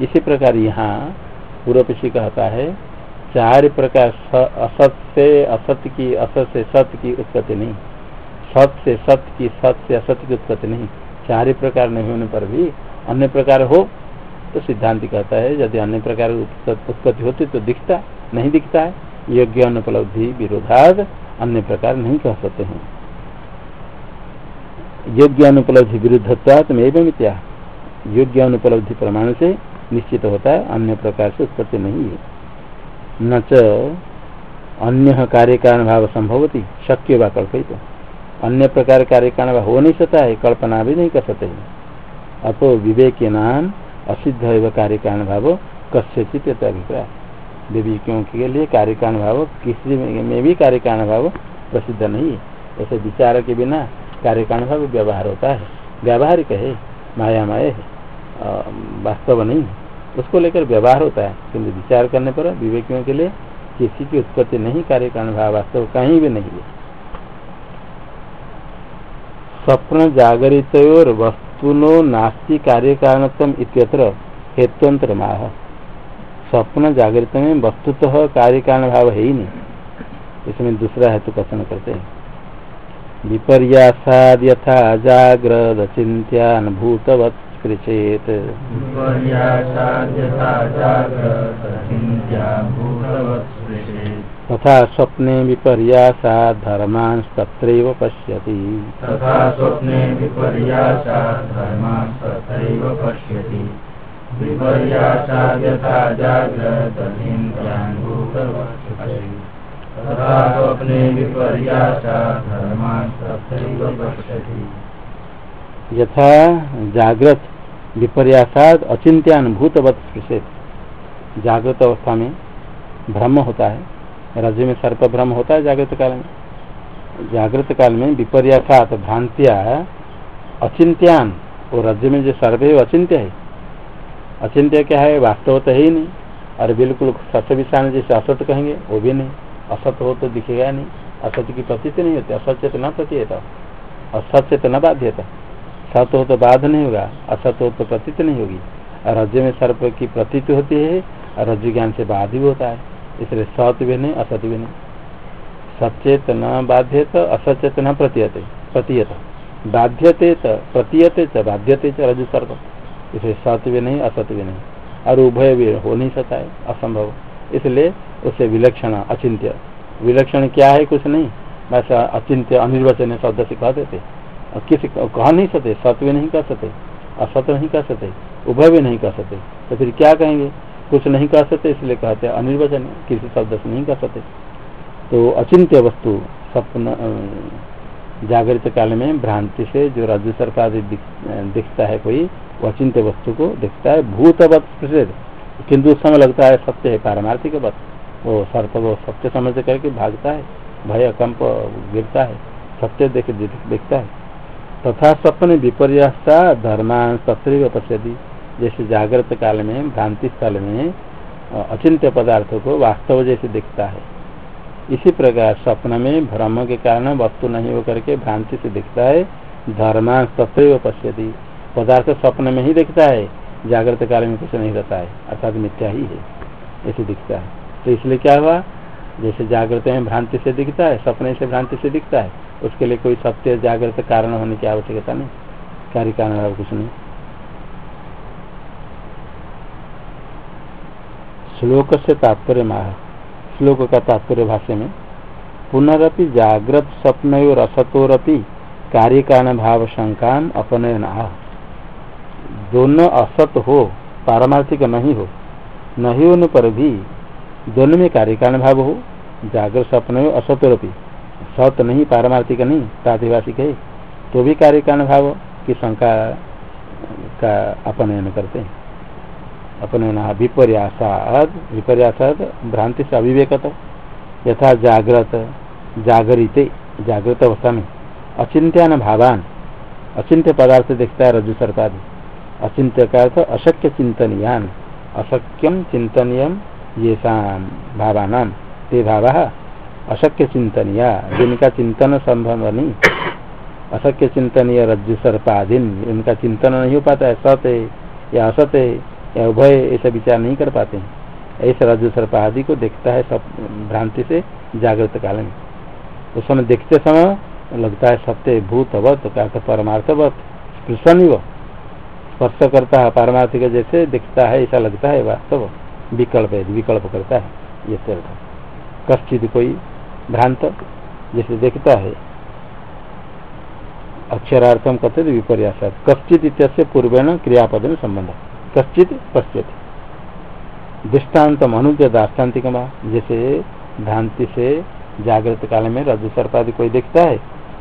इसी प्रकार यहाँ पूर्व पीछे कहता है चार प्रकार असत से असत की असत से सत्य की उत्पत्ति नहीं। सत से सत्य की सत्य से असत्य की उत्पत्ति नहीं। चार प्रकार नहीं होने पर भी अन्य प्रकार हो तो सिद्धांत कहता है, यदि अन्य प्रकार उत्पत्ति होती तो दिखता, नहीं दिखता है। योग्य अनुपलब्धि, विरोधाद, अन्य प्रकार नहीं कह सकते हैं। योग्य अनुपलब्धि विरुद्धत्वात्म में क्या योग्य अनुपलब्धि प्रमाण से निश्चित होता है, अन्य प्रकार से उत्पत्ति नहीं है। न अन्य कार्य कारण भाव संभवती शक्य व कल्पित अन्य प्रकार कार्य कारण हो नहीं सकता है, कल्पना भी नहीं कर सकते अतो विवेक नाम असिद्ध एवं कार्य कारण भाव कस्यचित अभिप्राय। विवेकियों के लिए कार्य कारण भाव किसी में भी कार्य कारण भाव प्रसिद्ध नहीं है। ऐसे विचार के बिना कार्य कारण भाव व्यवहार होता है। व्यावहारिक है माया माया है वास्तव नहीं उसको लेकर व्यवहार होता है। किंतु विचार करने पर विवेकियों के लिए किसी की उत्पत्ति नहीं, कार्य कारण भाव वास्तव कहीं भी नहीं है। स्वप्न जागरित और वस्तुनो नास्ति कार्य कारणत्म इत्यत्र हेतुअंतर माह स्वप्न जागृत में वस्तुतः कार्य कारण भाव है ही नहीं। इसमें दूसरा हेतु कथन करते हैं। विपर्यासाद यथा जाग्रद चिंत्यानुभूतवत् कृचेत तथा स्वप्ने विपर्यासा धर्मांस्तत्रैव पश्यति। तथा स्वप्ने विपर्यासा धर्मांस्तत्रैव पश्यति। विपर्यासा यथा तथा स्वप्ने विपर्यासा धर्मांस्तत्रैव पश्यति। यथा जागृत विपर्यासाद अचिंत्यानुभूतवत स्पृशेत जागृत अवस्था में भ्रम होता है, राज्य में सर्प भ्रम होता है जागृत काल में। जागृत काल में विपर्यासात भ्रांतिया अचिंत्यान और राज्य में जो सर्प है अचिंत्य है। अचिंत्य क्या है? वास्तव तो है नहीं, और बिल्कुल सत्य विषाण जैसे असत कहेंगे, वो भी नहीं। असत हो तो दिखेगा नहीं असत्य की प्रतीत नहीं होती असत्य तो न प्रतीत असत्य तो न बाध्यता। सत हो तो बाध नहीं होगा असत हो तो प्रतीत नहीं होगी। रज्जु में सर्प की प्रतीत होती है और रज्जु ज्ञान से बाध भी होता है। इसलिए सत भी नहीं असत भी नहीं। सचेत न बाध्यत असचेत न प्रतीयते, प्रतीयत। बाध्यते प्रतीयते च, बाध्यते च रजु सर्प। इसलिए सत भी नहीं असत भी नहीं। और उभय भी हो नहीं सकता है, असंभव। इसलिए उसे विलक्षण, अचिंत्य। विलक्षण क्या है, कुछ नहीं। बस अचिंत्य अनिर्वचन शब्द से कह देते। किसी कह नहीं सकते सत्य नहीं कर सकते असत्य नहीं कर सकते उभय भी नहीं कर सकते तो फिर क्या कहेंगे? कुछ नहीं कर सकते इसलिए कहते हैं अनिर्वचन किसी शब्द से नहीं कर सकते। तो अचिंत्य वस्तु स्वप्न जागृत काल में भ्रांति से जो राज्य सरकार दिख, दिखता है कोई वो अचिंत्य वस्तु को दिखता है। भूतवत प्रसिद्ध। किंतु उस समय लगता है सत्य है पारमार्थिक वत। वो सर्प वो सत्य समझ करके भागता है भय कंप गिरता है सत्य देख देखता है। तथा स्वप्न विपर्यासा धर्मान तत्व पश्यति जैसे जागृत काल में, भ्रांति स्थल में अचिंत्य पदार्थों को वास्तव जैसे दिखता है। इसी प्रकार स्वप्न में भ्रम के कारण वस्तु नहीं होकर के भ्रांति से दिखता है, धर्मान तत्व पश्यति पदार्थ स्वप्न में ही दिखता है, जागृत काल में कुछ नहीं रहता है, अर्थात मिथ्या ही है, ऐसे दिखता है। तो इसलिए क्या हुआ? जैसे जागृत में भ्रांति से दिखता है सपने से भ्रांति से दिखता है उसके लिए कोई सत्य जागृत कारण होने की आवश्यकता नहीं। कार्य कारण कुछ नहीं। श्लोक से तात्पर्य माह। श्लोक का तात्पर्य भाष्य में, पुनरपि जागृत स्वप्न और असतोरपि कार्य कारण भाव शंका अपनयन। दोनों असत हो, पारमार्थिक नहीं हो, नहीं होने पर भी दोनों में कार्य कारण भाव हो, जागृत स्वप्न असतोरपि। सत नहीं, पारमार्थिक नहीं प्रातिभाषिक है तो भी कार्य कारण भाव की शंका का अपनयन करते हैं। अपनयन विपर्यासाद विपर्यासाद, भ्रांति से अविवेकत, यथा जागृत, जागरित, जागृत अवस्था में। अचिंत्यान भावान, अचिंत्य पदार्थ देखता है रजु सर्पादि अचिंत्य का अर्थ अशक्य चिंतनियान। अशक्यम चिंतनीय ये शाम भावान। ते भावा अशक्य चिंतनिया, जिनका चिंतन संभव नहीं। अशक्य चिंतनीय रज्जु सर्पाधीन इनका चिंतन नहीं हो पाता है, सत है, या असत है, या उभय ऐसा विचार नहीं कर पाते ऐसे रज्जु सर्पादि को देखता है सब भ्रांति से जागृत काल में। उस समय देखते समय लगता है सत्य भूतवत, का परमार्थवत स्पृशन स्पर्श करता है, पारमार्थिक जैसे दिखता है, ऐसा लगता है वास्तव। विकल्प विकल्प करता है, ये कश्चित कोई भ्रांत, जैसे देखता है। अक्षरार्थम कथित विपर्यास कश्चित इत्यस्य पूर्वेण क्रियापद में संबंध। कश्चित पश्चित दृष्टांत अनुज दाष्टान्तिक जैसे भ्रांति से जागृत काल में रजु सर्पादि कोई देखता है,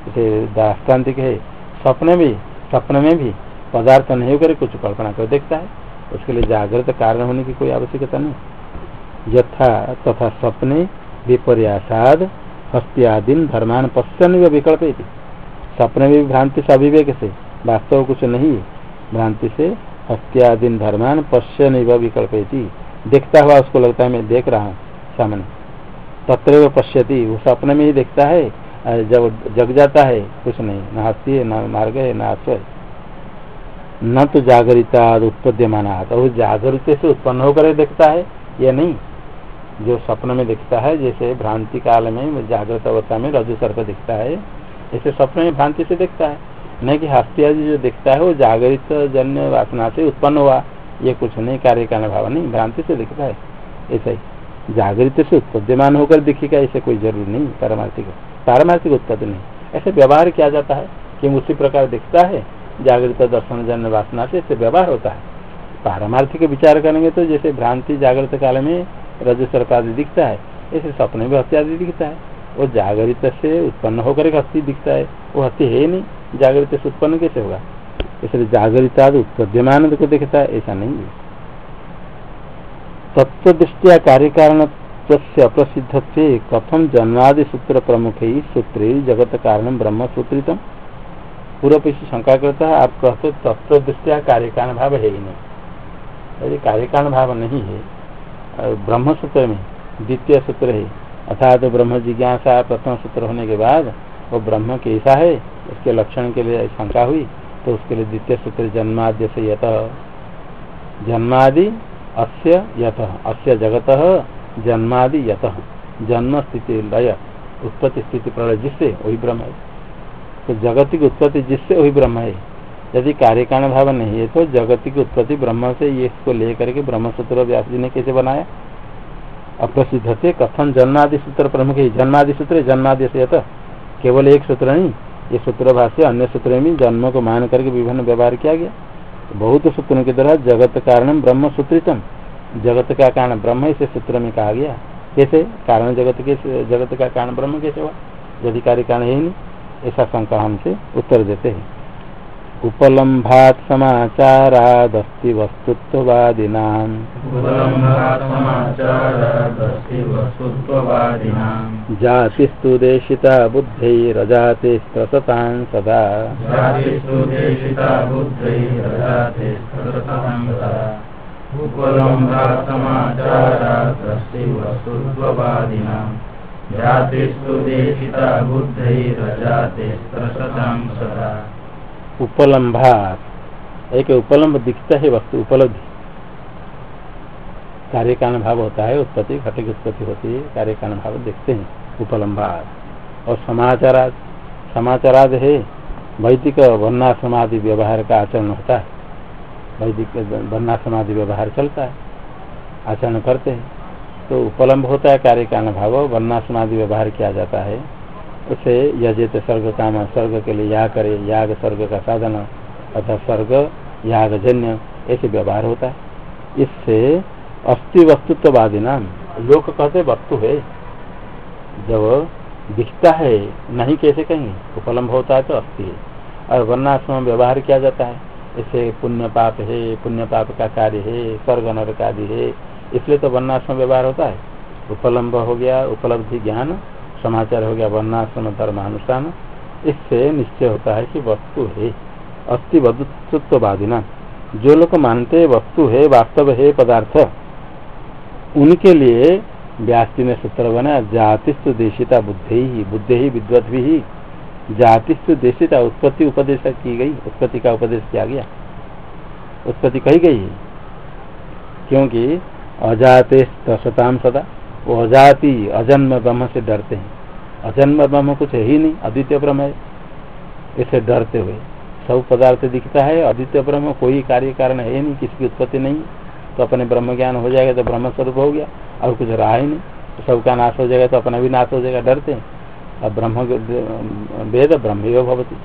जैसे दाष्टान्तिक है। स्वप्न भी, स्वप्न में भी पदार्थ नहीं होकर कुछ कल्पना कर देखता है। उसके लिए जागृत कारण होने की कोई आवश्यकता नहीं। यथा तथा स्वप्ने विपर्यासाद हस्त्यादीन धर्मान पश्चन विकल्प सपने में भी भ्रांति से अभिवेक से। वास्तव कुछ नहीं। भ्रांति से हत्यादीन धर्मान पश्य नहीं विकल्प देखता हुआ उसको लगता है, मैं देख रहा हूँ सामने। तत्र पश्यति। वो सपने में ही देखता है। जब जग जाता है, कुछ नहीं। न हस्ती है, न मार्ग है, न आश्व है। न तो जागरिता उत्पद्यमाना तो जागृत से उत्पन्न होकर देखता है, या नहीं। जो सपन में दिखता है, जैसे भ्रांति काल में, जागृत अवस्था में रजु सर्प दिखता है, ऐसे सपने में भ्रांति से दिखता है। नहीं कि हस्ती जो दिखता है, वो जागृत, जन्य, वासना से उत्पन्न हुआ, ये कुछ नहीं, कार्य का भाव नहीं, भ्रांति से दिखता है। ऐसा ही, जागृत से उत्पद्यमान होकर दिखेगा, ऐसे कोई ज़रूरी नहीं, पारमार्थिक पारमार्थिक उत्पत्ति नहीं। ऐसे व्यवहार किया जाता है कि उसी प्रकार दिखता है, जागृत, दर्शन, जन्य, वासना से, ऐसे व्यवहार होता है। पारमार्थिक विचार करेंगे तो जैसे भ्रांति जागृत काल में रज सर्प आदि दिखता है, ऐसे सपने में हस्ती आदि दिखता है। वो जागृत से उत्पन्न होकर हस्ती दिखता है। वो हस्ती है नहीं, जागृत से उत्पन्न कैसे होगा? इसलिए जागृत आदि उत्पद्यमान को देखता है, ऐसा नहीं है। तत्व दृष्टिया कार्य कारण अप्रसिद्ध से कथम जन्मादि सूत्र प्रमुख ही सूत्र, जगत कारण ब्रह्म सूत्रितम पूर्व पीछे शंका करता है, आप कहते तत्व दृष्टिया कार्य कारण भाव है ही नहीं। यदि कार्य कारण भाव नहीं है ब्रह्म सूत्र में, द्वितीय सूत्र है। अर्थात ब्रह्म जिज्ञासा प्रथम सूत्र होने के बाद, वो ब्रह्म कैसा है, उसके लक्षण के लिए शंका हुई तो उसके लिए द्वितीय सूत्र जन्माद्य से यत। जन्मादि अस्य यथ अस्य जगत जन्मादि यत। जन्म स्थिति लय, उत्पत्ति स्थिति प्रलय जिससे वही ब्रह्म है। तो जगत की उत्पत्ति जिससे वही ब्रह्म है। यदि कार्य कारण भाव नहीं है तो जगत की उत्पत्ति ब्रह्म से ये इसको लेकर के ब्रह्म सूत्र व्यास जी ने कैसे बनाया? अप्रसिद्ध से कथन जन्मादि सूत्र प्रमुख है, जन्मादि सूत्र, जन्मादि से केवल एक सूत्र नहीं, ये सूत्र भाष्य अन्य सूत्र में जन्म को मान करके विभिन्न व्यवहार किया गया। बहुत सूत्रों के द्वारा जगत कारण ब्रह्म सूत्रितम जगत का कारण ब्रह्म इसे सूत्र में कहा गया। कैसे? कारण जगत के, जगत का कारण ब्रह्म कैसे हुआ? यदि कार्य कारण है नहीं, ऐसा शंका हमसे उत्तर देते हैं। उपलम्भात् समाचारादस्ति वस्तुत्ववादिनाम्। जातिस्तु देशिता बुद्धैरजातिस्तसतां सदा। जातिस्तु देशिता बुद्धैरजातिस्तसतां सदा। उपलम्भा एक उपलम्ब दिखता है, वस्तु उपलब्धि। कार्य कारण भाव होता है, उत्पत्ति घट की उत्पत्ति होती है कार्य कारण भाव देखते हैं उपलम्भा और समाचाराद समाचाराद है, वैदिक वर्णाश्रमादि व्यवहार का आचरण होता है। वैदिक वर्णाश्रमादि व्यवहार चलता है, आचरण करते हैं। तो उपलम्ब होता है कार्य कारण भाव, वर्णाश्रमादि व्यवहार किया जाता है। उसे यजित स्वर्ग काम स्वर्ग के लिए याग करे, याग स्वर्ग का साधन अर्थात स्वर्ग यागजन्य ऐसे व्यवहार होता है। इससे अस्थि वस्तुत्ववादी नाम लोग कहते वस्तु है। जब दिखता है, नहीं कैसे कहेंगे, उपलम्ब होता है तो अस्थि है। और वर्णाश्रम व्यवहार किया जाता है। इसे पुण्य पाप है पुण्य पाप का कार्य है, स्वर्ग नरक आदि है। इसलिए तो वर्णाश्रम व्यवहार होता है। उपलम्ब हो गया, उपलब्धि ज्ञान समाचार हो गया वर्णाश्रम धर्मानुष्ठान इससे निश्चय होता है कि वस्तु है। अस्थि वस्तुत्ववादी ना जो लोग मानते वस्तु है, वास्तव है, पदार्थ, उनके लिए व्यास्ति ने सूत्र बना जातिस्तु देशिता बुद्धि ही बुद्धि ही विद्वत भी ही। जातिस्तु देशिता उत्पत्ति उपदेश की गई, उत्पत्ति का उपदेश किया गया। उत्पत्ति कही गई क्योंकि अजाते सताम सदा। वो अजाति अजन्म ब्रह्म से डरते हैं। अजन्म ब्रह्म कुछ है ही नहीं, अद्वितीय ब्रह्म है। इसे डरते हुए सब पदार्थ दिखता है, अद्वितीय ब्रह्म कोई कार्य कारण है नहीं, किसी की उत्पत्ति नहीं। तो अपने ब्रह्म ज्ञान हो जाएगा तो ब्रह्म स्वरूप हो गया, और कुछ रहा ही नहीं। तो सबका नाश हो जाएगा तो अपना भी नाश हो जाएगा, डरते हैं। अब ब्रह्म वेद ब्रह्म भवती।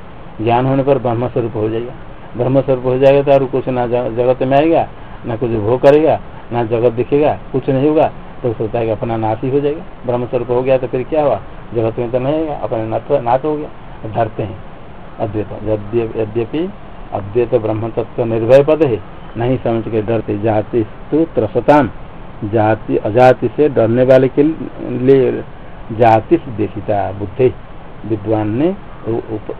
ज्ञान होने पर ब्रह्म स्वरूप हो जाएगा। ब्रह्म स्वरूप हो जाएगा तो और कुछ ना जगत में आएगा, ना कुछ भोग करेगा, ना जगत दिखेगा, कुछ नहीं होगा। तो सोचता है कि अपना नाश ही हो जाएगा। ब्रह्मस्वरूप हो गया तो फिर क्या हुआ? जगत में तो नहीं अपने नाश हो गया। डरते हैं। अद्वैत यद्यपि अद्वैत ब्रह्म तत्व निर्भय पद है। नहीं समझ के डरते। जाति तो त्रसताम जाति, अजाति से डरने वाले के लिए जाति से देशिता बुद्धि। विद्वान ने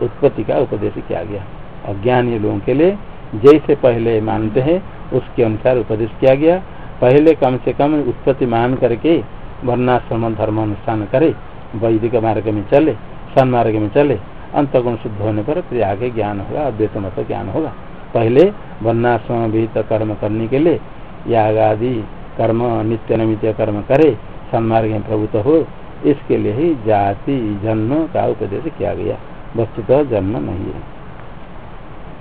उत्पत्ति का उपदेश किया गया। अज्ञानी लोगों के लिए जैसे पहले मानते हैं, उसके अनुसार उपदेश किया गया। पहले कम से कम उत्पत्ति मान करके वर्णाश्रम धर्म अनुष्ठान करे, वैदिक मार्ग में चले, सन्मार्ग में चले, अंतगुण शुद्ध होने पर फिर आगे ज्ञान होगा, अद्वैत मत ज्ञान होगा। पहले वर्णाश्रम विहित कर्म करने के लिए याग आदि कर्म, नित्य नमित्य कर्म करे, सन्मार्ग में प्रभुत्व हो, इसके लिए ही जाति, जन्म का उपदेश किया गया। वस्तुतः जन्म नहीं है।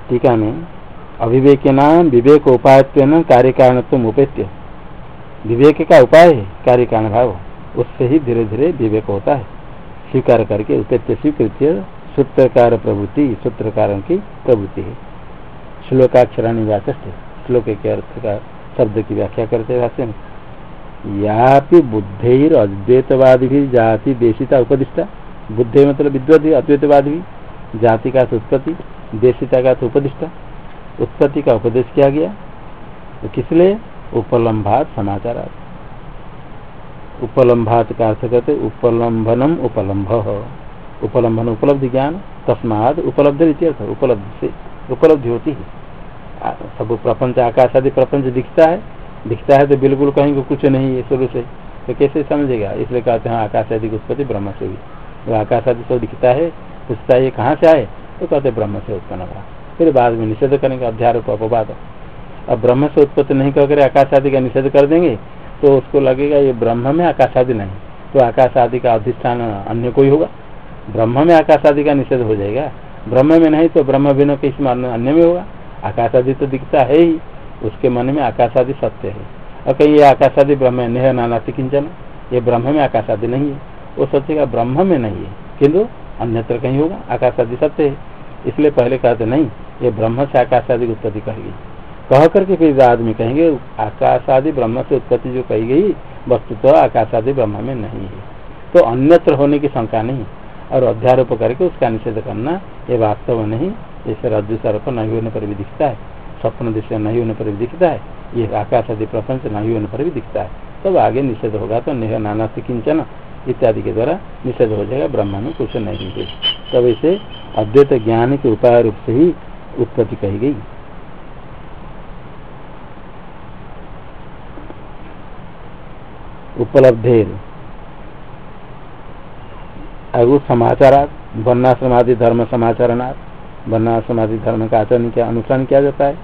टीका में अभिवेक नाम विवेक उपाय कार्य कारण तुम उपेत्य विवेक का उपाय है, कार्य कारण भाव उससे ही धीरे धीरे विवेक होता है। स्वीकार करके उपेत्य स्वीकृत सूत्रकार प्रभुति सूत्रकार की प्रभुति है। श्लोकाक्षराणी व्याच श्लोक के अर्थ का, शब्द की व्याख्या करते भाष्य में या बुद्धि अद्वैतवादी भी जाति देशिता उपदिष्टा। बुद्धि मतलब विद्वत अद्वैतवाद। भी जाति का उत्पत्ति, देशिता का उपदिष्टा। उत्पत्ति का उपदेश किया गया। तो किस लिए? उपलम्भात समाचार उपलम्भात का अर्थ कहते उपलम्भनम उपलम्भ उपलम्भन उपलब्धि ज्ञान तस्माद उपलब्ध उपलब्धि से, उपलब्धि होती है। सब प्रपंच, आकाश आदि प्रपंच दिखता है दिखता है तो बिल्कुल कहीं कुछ नहीं है, शुरू से। तो कैसे समझेगा? इसलिए कहते हैं आकाश आदि की उत्पत्ति ब्रह्म से हुई। तो आकाश आदि सब दिखता है, पूछता है ये कहाँ से आए? तो कहते ब्रह्म से उत्पन्न हुआ। फिर बाद में निषेध करेंगे, अध्यारोप, अपवाद। अब ब्रह्म से उत्पत्ति नहीं कहकर आकाश आदि का निषेध कर देंगे तो उसको लगेगा ये ब्रह्म में आकाश आदि नहीं तो आकाश आदि का अधिष्ठान अन्य कोई होगा? ब्रह्म में आकाश आदि का निषेध हो जाएगा। ब्रह्म में नहीं तो ब्रह्म बिना किसी अन्य में होगा। आकाश आदि तो दिखता है ही, उसके मन में आकाश आदि सत्य है। और कहीं ये आकाश आदि ब्रह्म नेह नाना किंचन, ये ब्रह्म में आकाश आदि नहीं है। वो सोचेगा ब्रह्म में नहीं है, किंतु अन्यत्र कहीं होगा आकाश आदि सत्य है। इसलिए पहले कहते, नहीं, ये ब्रह्म से आकाश आदि की उत्पत्ति कहेगी कह करके फिर आदमी कहेंगे आकाश आदि ब्रह्म से उत्पत्ति जो कही गई, वस्तु तो आकाश आदि ब्रह्म में नहीं है। तो अन्यत्र होने की शंका नहीं। और अध्यारोप करके उसका निषेध करना, ये वास्तव नहीं। जैसे रज्जु सर्प नहीं होने पर भी दिखता है, स्वप्न दृश्य नहीं होने पर भी दिखता है, ये आकाश आदि प्रपंच नहीं होने पर भी दिखता है। तब आगे निषेध होगा तो नेह नाना से किंचन इत्यादि के द्वारा निषेध हो जाएगा, ब्रह्म में कुछ नहीं है। तब इसे अद्वैत ज्ञान के उपाय रूप से ही उत्पत्ति कही गई। उपलब्धेर अगु समाचार वर्णाश्रमादि धर्म समाचरणार्थ वर्णाश्रमादि धर्म का आचरण क्या अनुसरण किया जाता है।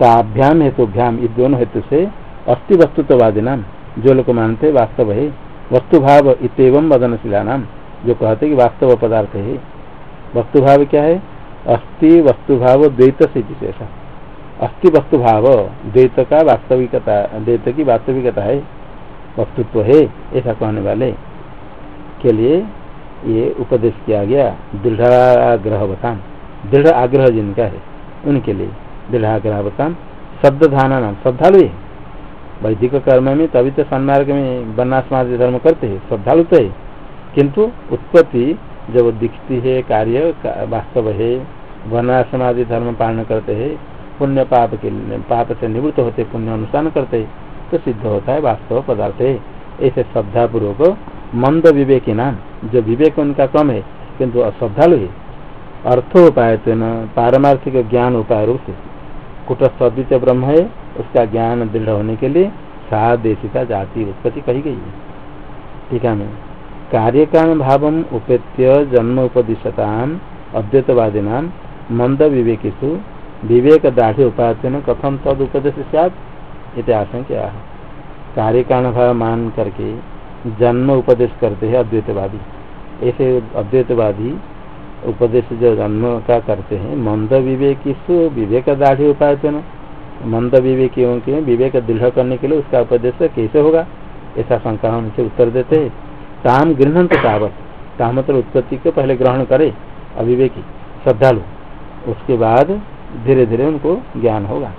ताभ्याम हेतुभ्याम इस दोनों हेतु से अस्थि वस्तुत्ववादी नाम जो लोग मानते वास्तव है वस्तु भाव इतम वदनशिला नाम जो कहते कि वास्तव पदार्थ है। वस्तुभाव क्या है? अस्थि वस्तुभाव द्वैत से विशेषा। अस्थि वस्तुभाव द्वैत का वास्तविकता, द्वैत की वास्तविकता है। वस्तुत्व है, ऐसा कहने वाले के लिए ये उपदेश किया गया दृढ़ आग्रह बतान दृढ़ आग्रह जिनका है, उनके लिए दृढ़ आग्रह बतान शब्द धाना नाम, श्रद्धालु है। वैदिक कर्म में तभी तो सन्मार्ग में वर्णाश्रमादि धर्म करते हैं, श्रद्धालु तो है। किंतु उत्पत्ति जब दिखती है, कार्य वास्तव है वर्णाश्रमादि धर्म पालन करते हैं, पुण्य पाप के पाप से निवृत्त होते, पुण्य अनुष्ठान करते तो सिद्ध होता है वास्तव पदार्थ है। ऐसे श्रद्धा पूर्वक मंद विवेकी नाम, जो विवेक उनका कम है, किंतु अश्रद्धालु है। अर्थो उपाय न पारमार्थिक ज्ञान उपाय रूप से कुटस्थ अद्वितीय ब्रह्म है, उसका ज्ञान दृढ़ होने के लिए सादेशिका जाति उत्पत्ति कही गई है। ठीक है, मैं। कार्य कारण भाव उपेत्य जन्म उपदिशता अद्वैतवादी नाम मंद विवेकिशु विवेक दाढ़ी उपायन कथम तद उपदेश आशंका कार्य कारण भाव मान करके जन्म उपदेश करते हैं अद्वैतवादी। ऐसे अद्वैतवादी उपदेश जो जन्म का करते हैं, मंद विवेक विवेक दाढ़ी उपाय उपायन मंद विवेकियों के विवेक दृढ़ करने के लिए उसका उपदेश कैसे होगा? ऐसा शंका उनसे उत्तर देते है। ताम गृहंत तावत। ताम मतलब उत्पत्ति को पहले ग्रहण करे, अविवेकी, श्रद्धालु। उसके बाद धीरे धीरे उनको ज्ञान होगा।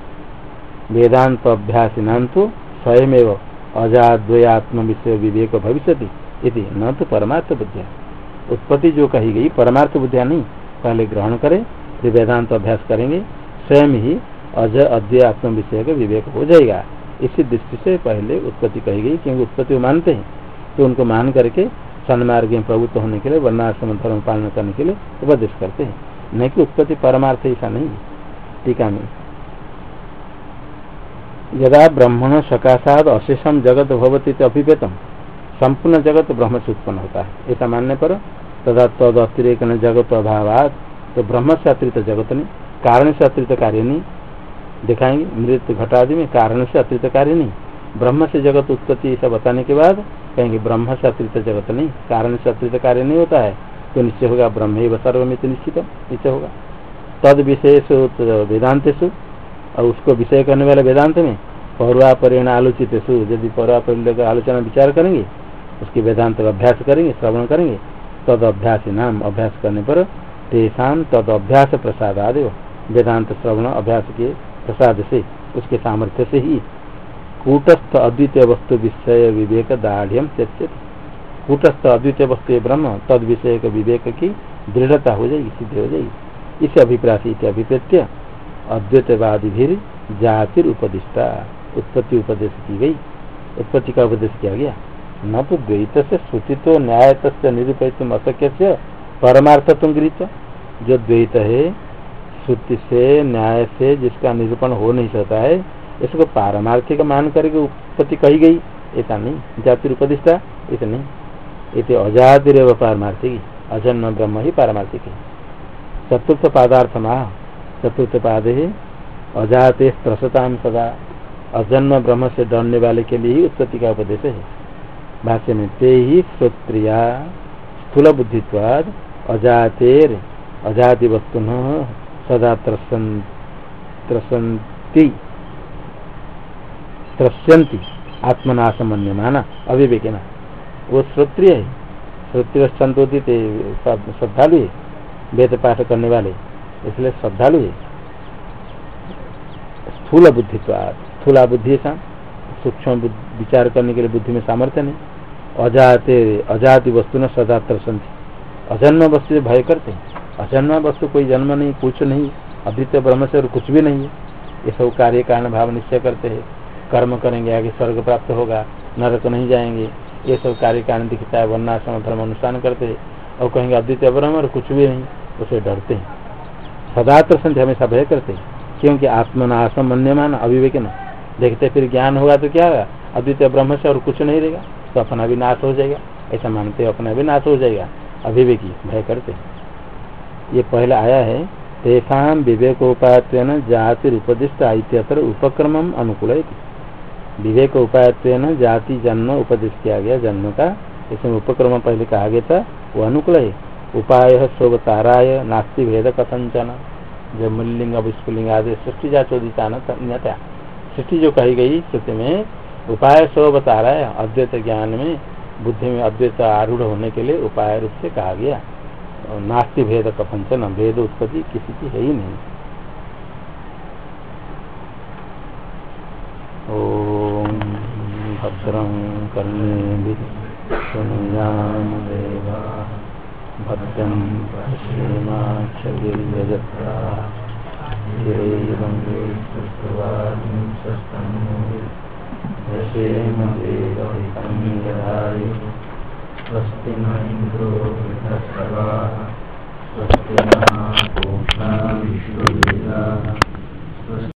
वेदांत अभ्यास नाम तो स्वयं अजाद्वयात्म विषय विवेक भविष्य न तो परमार्थ बुद्धिया। उत्पत्ति जो कही गई, परमार्थ बुद्धिया नहीं। पहले ग्रहण करें, फिर वेदांत अभ्यास करेंगे। स्वयं ही अज अद्वय आत्म विषय का विवेक हो जाएगा। इसी दृष्टि से पहले उत्पत्ति कही गई, क्योंकि उत्पत्ति मानते हैं। तो उनको मान करके सन्मार्ग में प्रभुत्व होने के लिए, वर्णाश्रम धर्म पालन करने के लिए उपदेश करते हैं। नहीं कि उत्पत्ति परमार्थ ऐसा नहीं टीका में यदा ब्रह्मण सकाशाद अशेषम जगत भवती अभिपेतम संपूर्ण जगत ब्रह्म से उत्पन्न होता है। ऐसा मानने पर तदा तद अतिरेक जगत अभाव तो ब्रह्म से अतिरिक्त जगत नहीं कारण से अतिरिक्त कार्य नहीं। दिखाएँगे, मृत घटादि में कारण से अतिरिक्त कार्य नहीं। ब्रह्म से जगत उत्पत्ति ऐसा बताने के बाद कहेंगे ब्रह्म से अतिरिक्त जगत नहीं कारण से अतिरिक्त कार्य नहीं होता है। तो निश्चय होगा, ब्रह्म ही सर्वमित निश्चित निश्चय होगा। तद विशेष वेदांत और उसको विषय करने वाले वेदांत में पौर्वापरिण आलोचित सु, यदि पौर्वापरिण का आलोचना विचार करेंगे, उसके वेदांत का अभ्यास करेंगे, श्रवण करेंगे, तद अभ्यास नाम अभ्यास करने पर तेषाम तद अभ्यास प्रसाद आदि वेदांत श्रवण अभ्यास के प्रसाद से, उसके सामर्थ्य से ही कूटस्थ अद्वितीय वस्तु विषय विवेक दाढ़ कूटस्थ अद्वितीय वस्तु ब्रह्म, तद विषय विवेक की दृढ़ता हो जाएगी, सिद्ध हो जाएगी। इसे अभिप्राय अभिप्रेत्य अद्वैतवादी भी जातिर उपदिष्टा उत्पत्ति उपदेश की गई। उत्पत्ति का उपदेश किया गया। न तो द्वैत से सूचित न्याय निरूपित अशक्य से परमार्थ तुम गृहित जो द्वैत है, श्रुति से, न्याय से, जिसका निरूपण हो नहीं सकता है, इसको पारमार्थिक मान करके उत्पत्ति कही गई। ऐसा नहीं। जाति उपदिष्टा ऐसा नहीं। इसे अजातिर पारमार्थिक। अजन्म ब्रह्म ही पारमार्थिक। है चतुर्थ पादार्थ महा चतुर्थ पाद है अजाते त्रसता सदा। अजन्म ब्रह्म से डरने वाले के लिए ही उत्पत्ति का उपदेश है। भाष्य में ते ही श्रोत्रिया स्थूल बुद्धित्वाद अजातेर अजाति वस्तु सदा त्रसंती त्रस्यंती आत्मनाशमन्य माना अभिवेकना वो श्रोत्रिय है। श्रोत्रिय संतोषित श्रद्धालु वेद पाठ करने वाले। इसलिए श्रद्धालु है। स्थूल बुद्धि स्थूला बुद्धि सूक्ष्म विचार करने के लिए बुद्धि में सामर्थ्य नहीं। अजाते अजाति वस्तु न सदा त्रसंती अजन्म वस्तु से भय करते हैं। अजन्म वस्तु कोई जन्म नहीं, कुछ नहीं, अद्वितीय ब्रह्म से और कुछ भी नहीं है। ये सब कार्य कारण भाव निश्चय करते हैं। कर्म करेंगे, आगे स्वर्ग प्राप्त होगा, नरक नहीं जाएँगे। ये सब कार्य कारण दिखता है वर्णाश्रम धर्म अनुष्ठान करते हैं। और कहेंगे अद्वितीय ब्रह्म और कुछ भी नहीं, उसे डरते हैं। सदात्र संध्या हमेशा भय करते क्योंकि आत्मनाशम मन्यमान अभिवेक न देखते फिर ज्ञान होगा तो क्या होगा? अद्वितीय ब्रह्म से और कुछ नहीं रहेगा। तो अपना भी नाश हो जाएगा। ऐसा मानते अपना भी नाश हो जाएगा। अभिवेकी भय करते ये पहला आया है, तेषा विवेकोपायन जाति उपदिष्ट इतर उपक्रम अनुकूल विवेक उपायन जाति जन्म उपदेश किया गया जन्म का। इसमें उपक्रम पहले कहा गया था, वो अनुकूल है। उपाय शोभताराय नास्ति भेद कथंचन जब मुल्लिंग अब स्फुलिंग आदि सृष्टि जा सृष्टि जो कही गई श्रुति में उपाय बता अद्वैत ज्ञान में, बुद्धि में अद्वैत आरूढ़ होने के लिए उपाय रूप से कहा गया। नास्ति भेद कपंचन भेद उत्पत्ति किसी की है ही नहीं। भद्रं कर्णे देवा। भद्रं पश्येमाक्षगिर्यजत्रा गिरैरङ्गे सुष्ठुवादिं सस्तमूले यशेम देवहितं यदाय स्वस्ति न इन्द्रो वृद्धस्रवाः स्वस्ति नः पूषा विश्ववेदाः स्वस्ति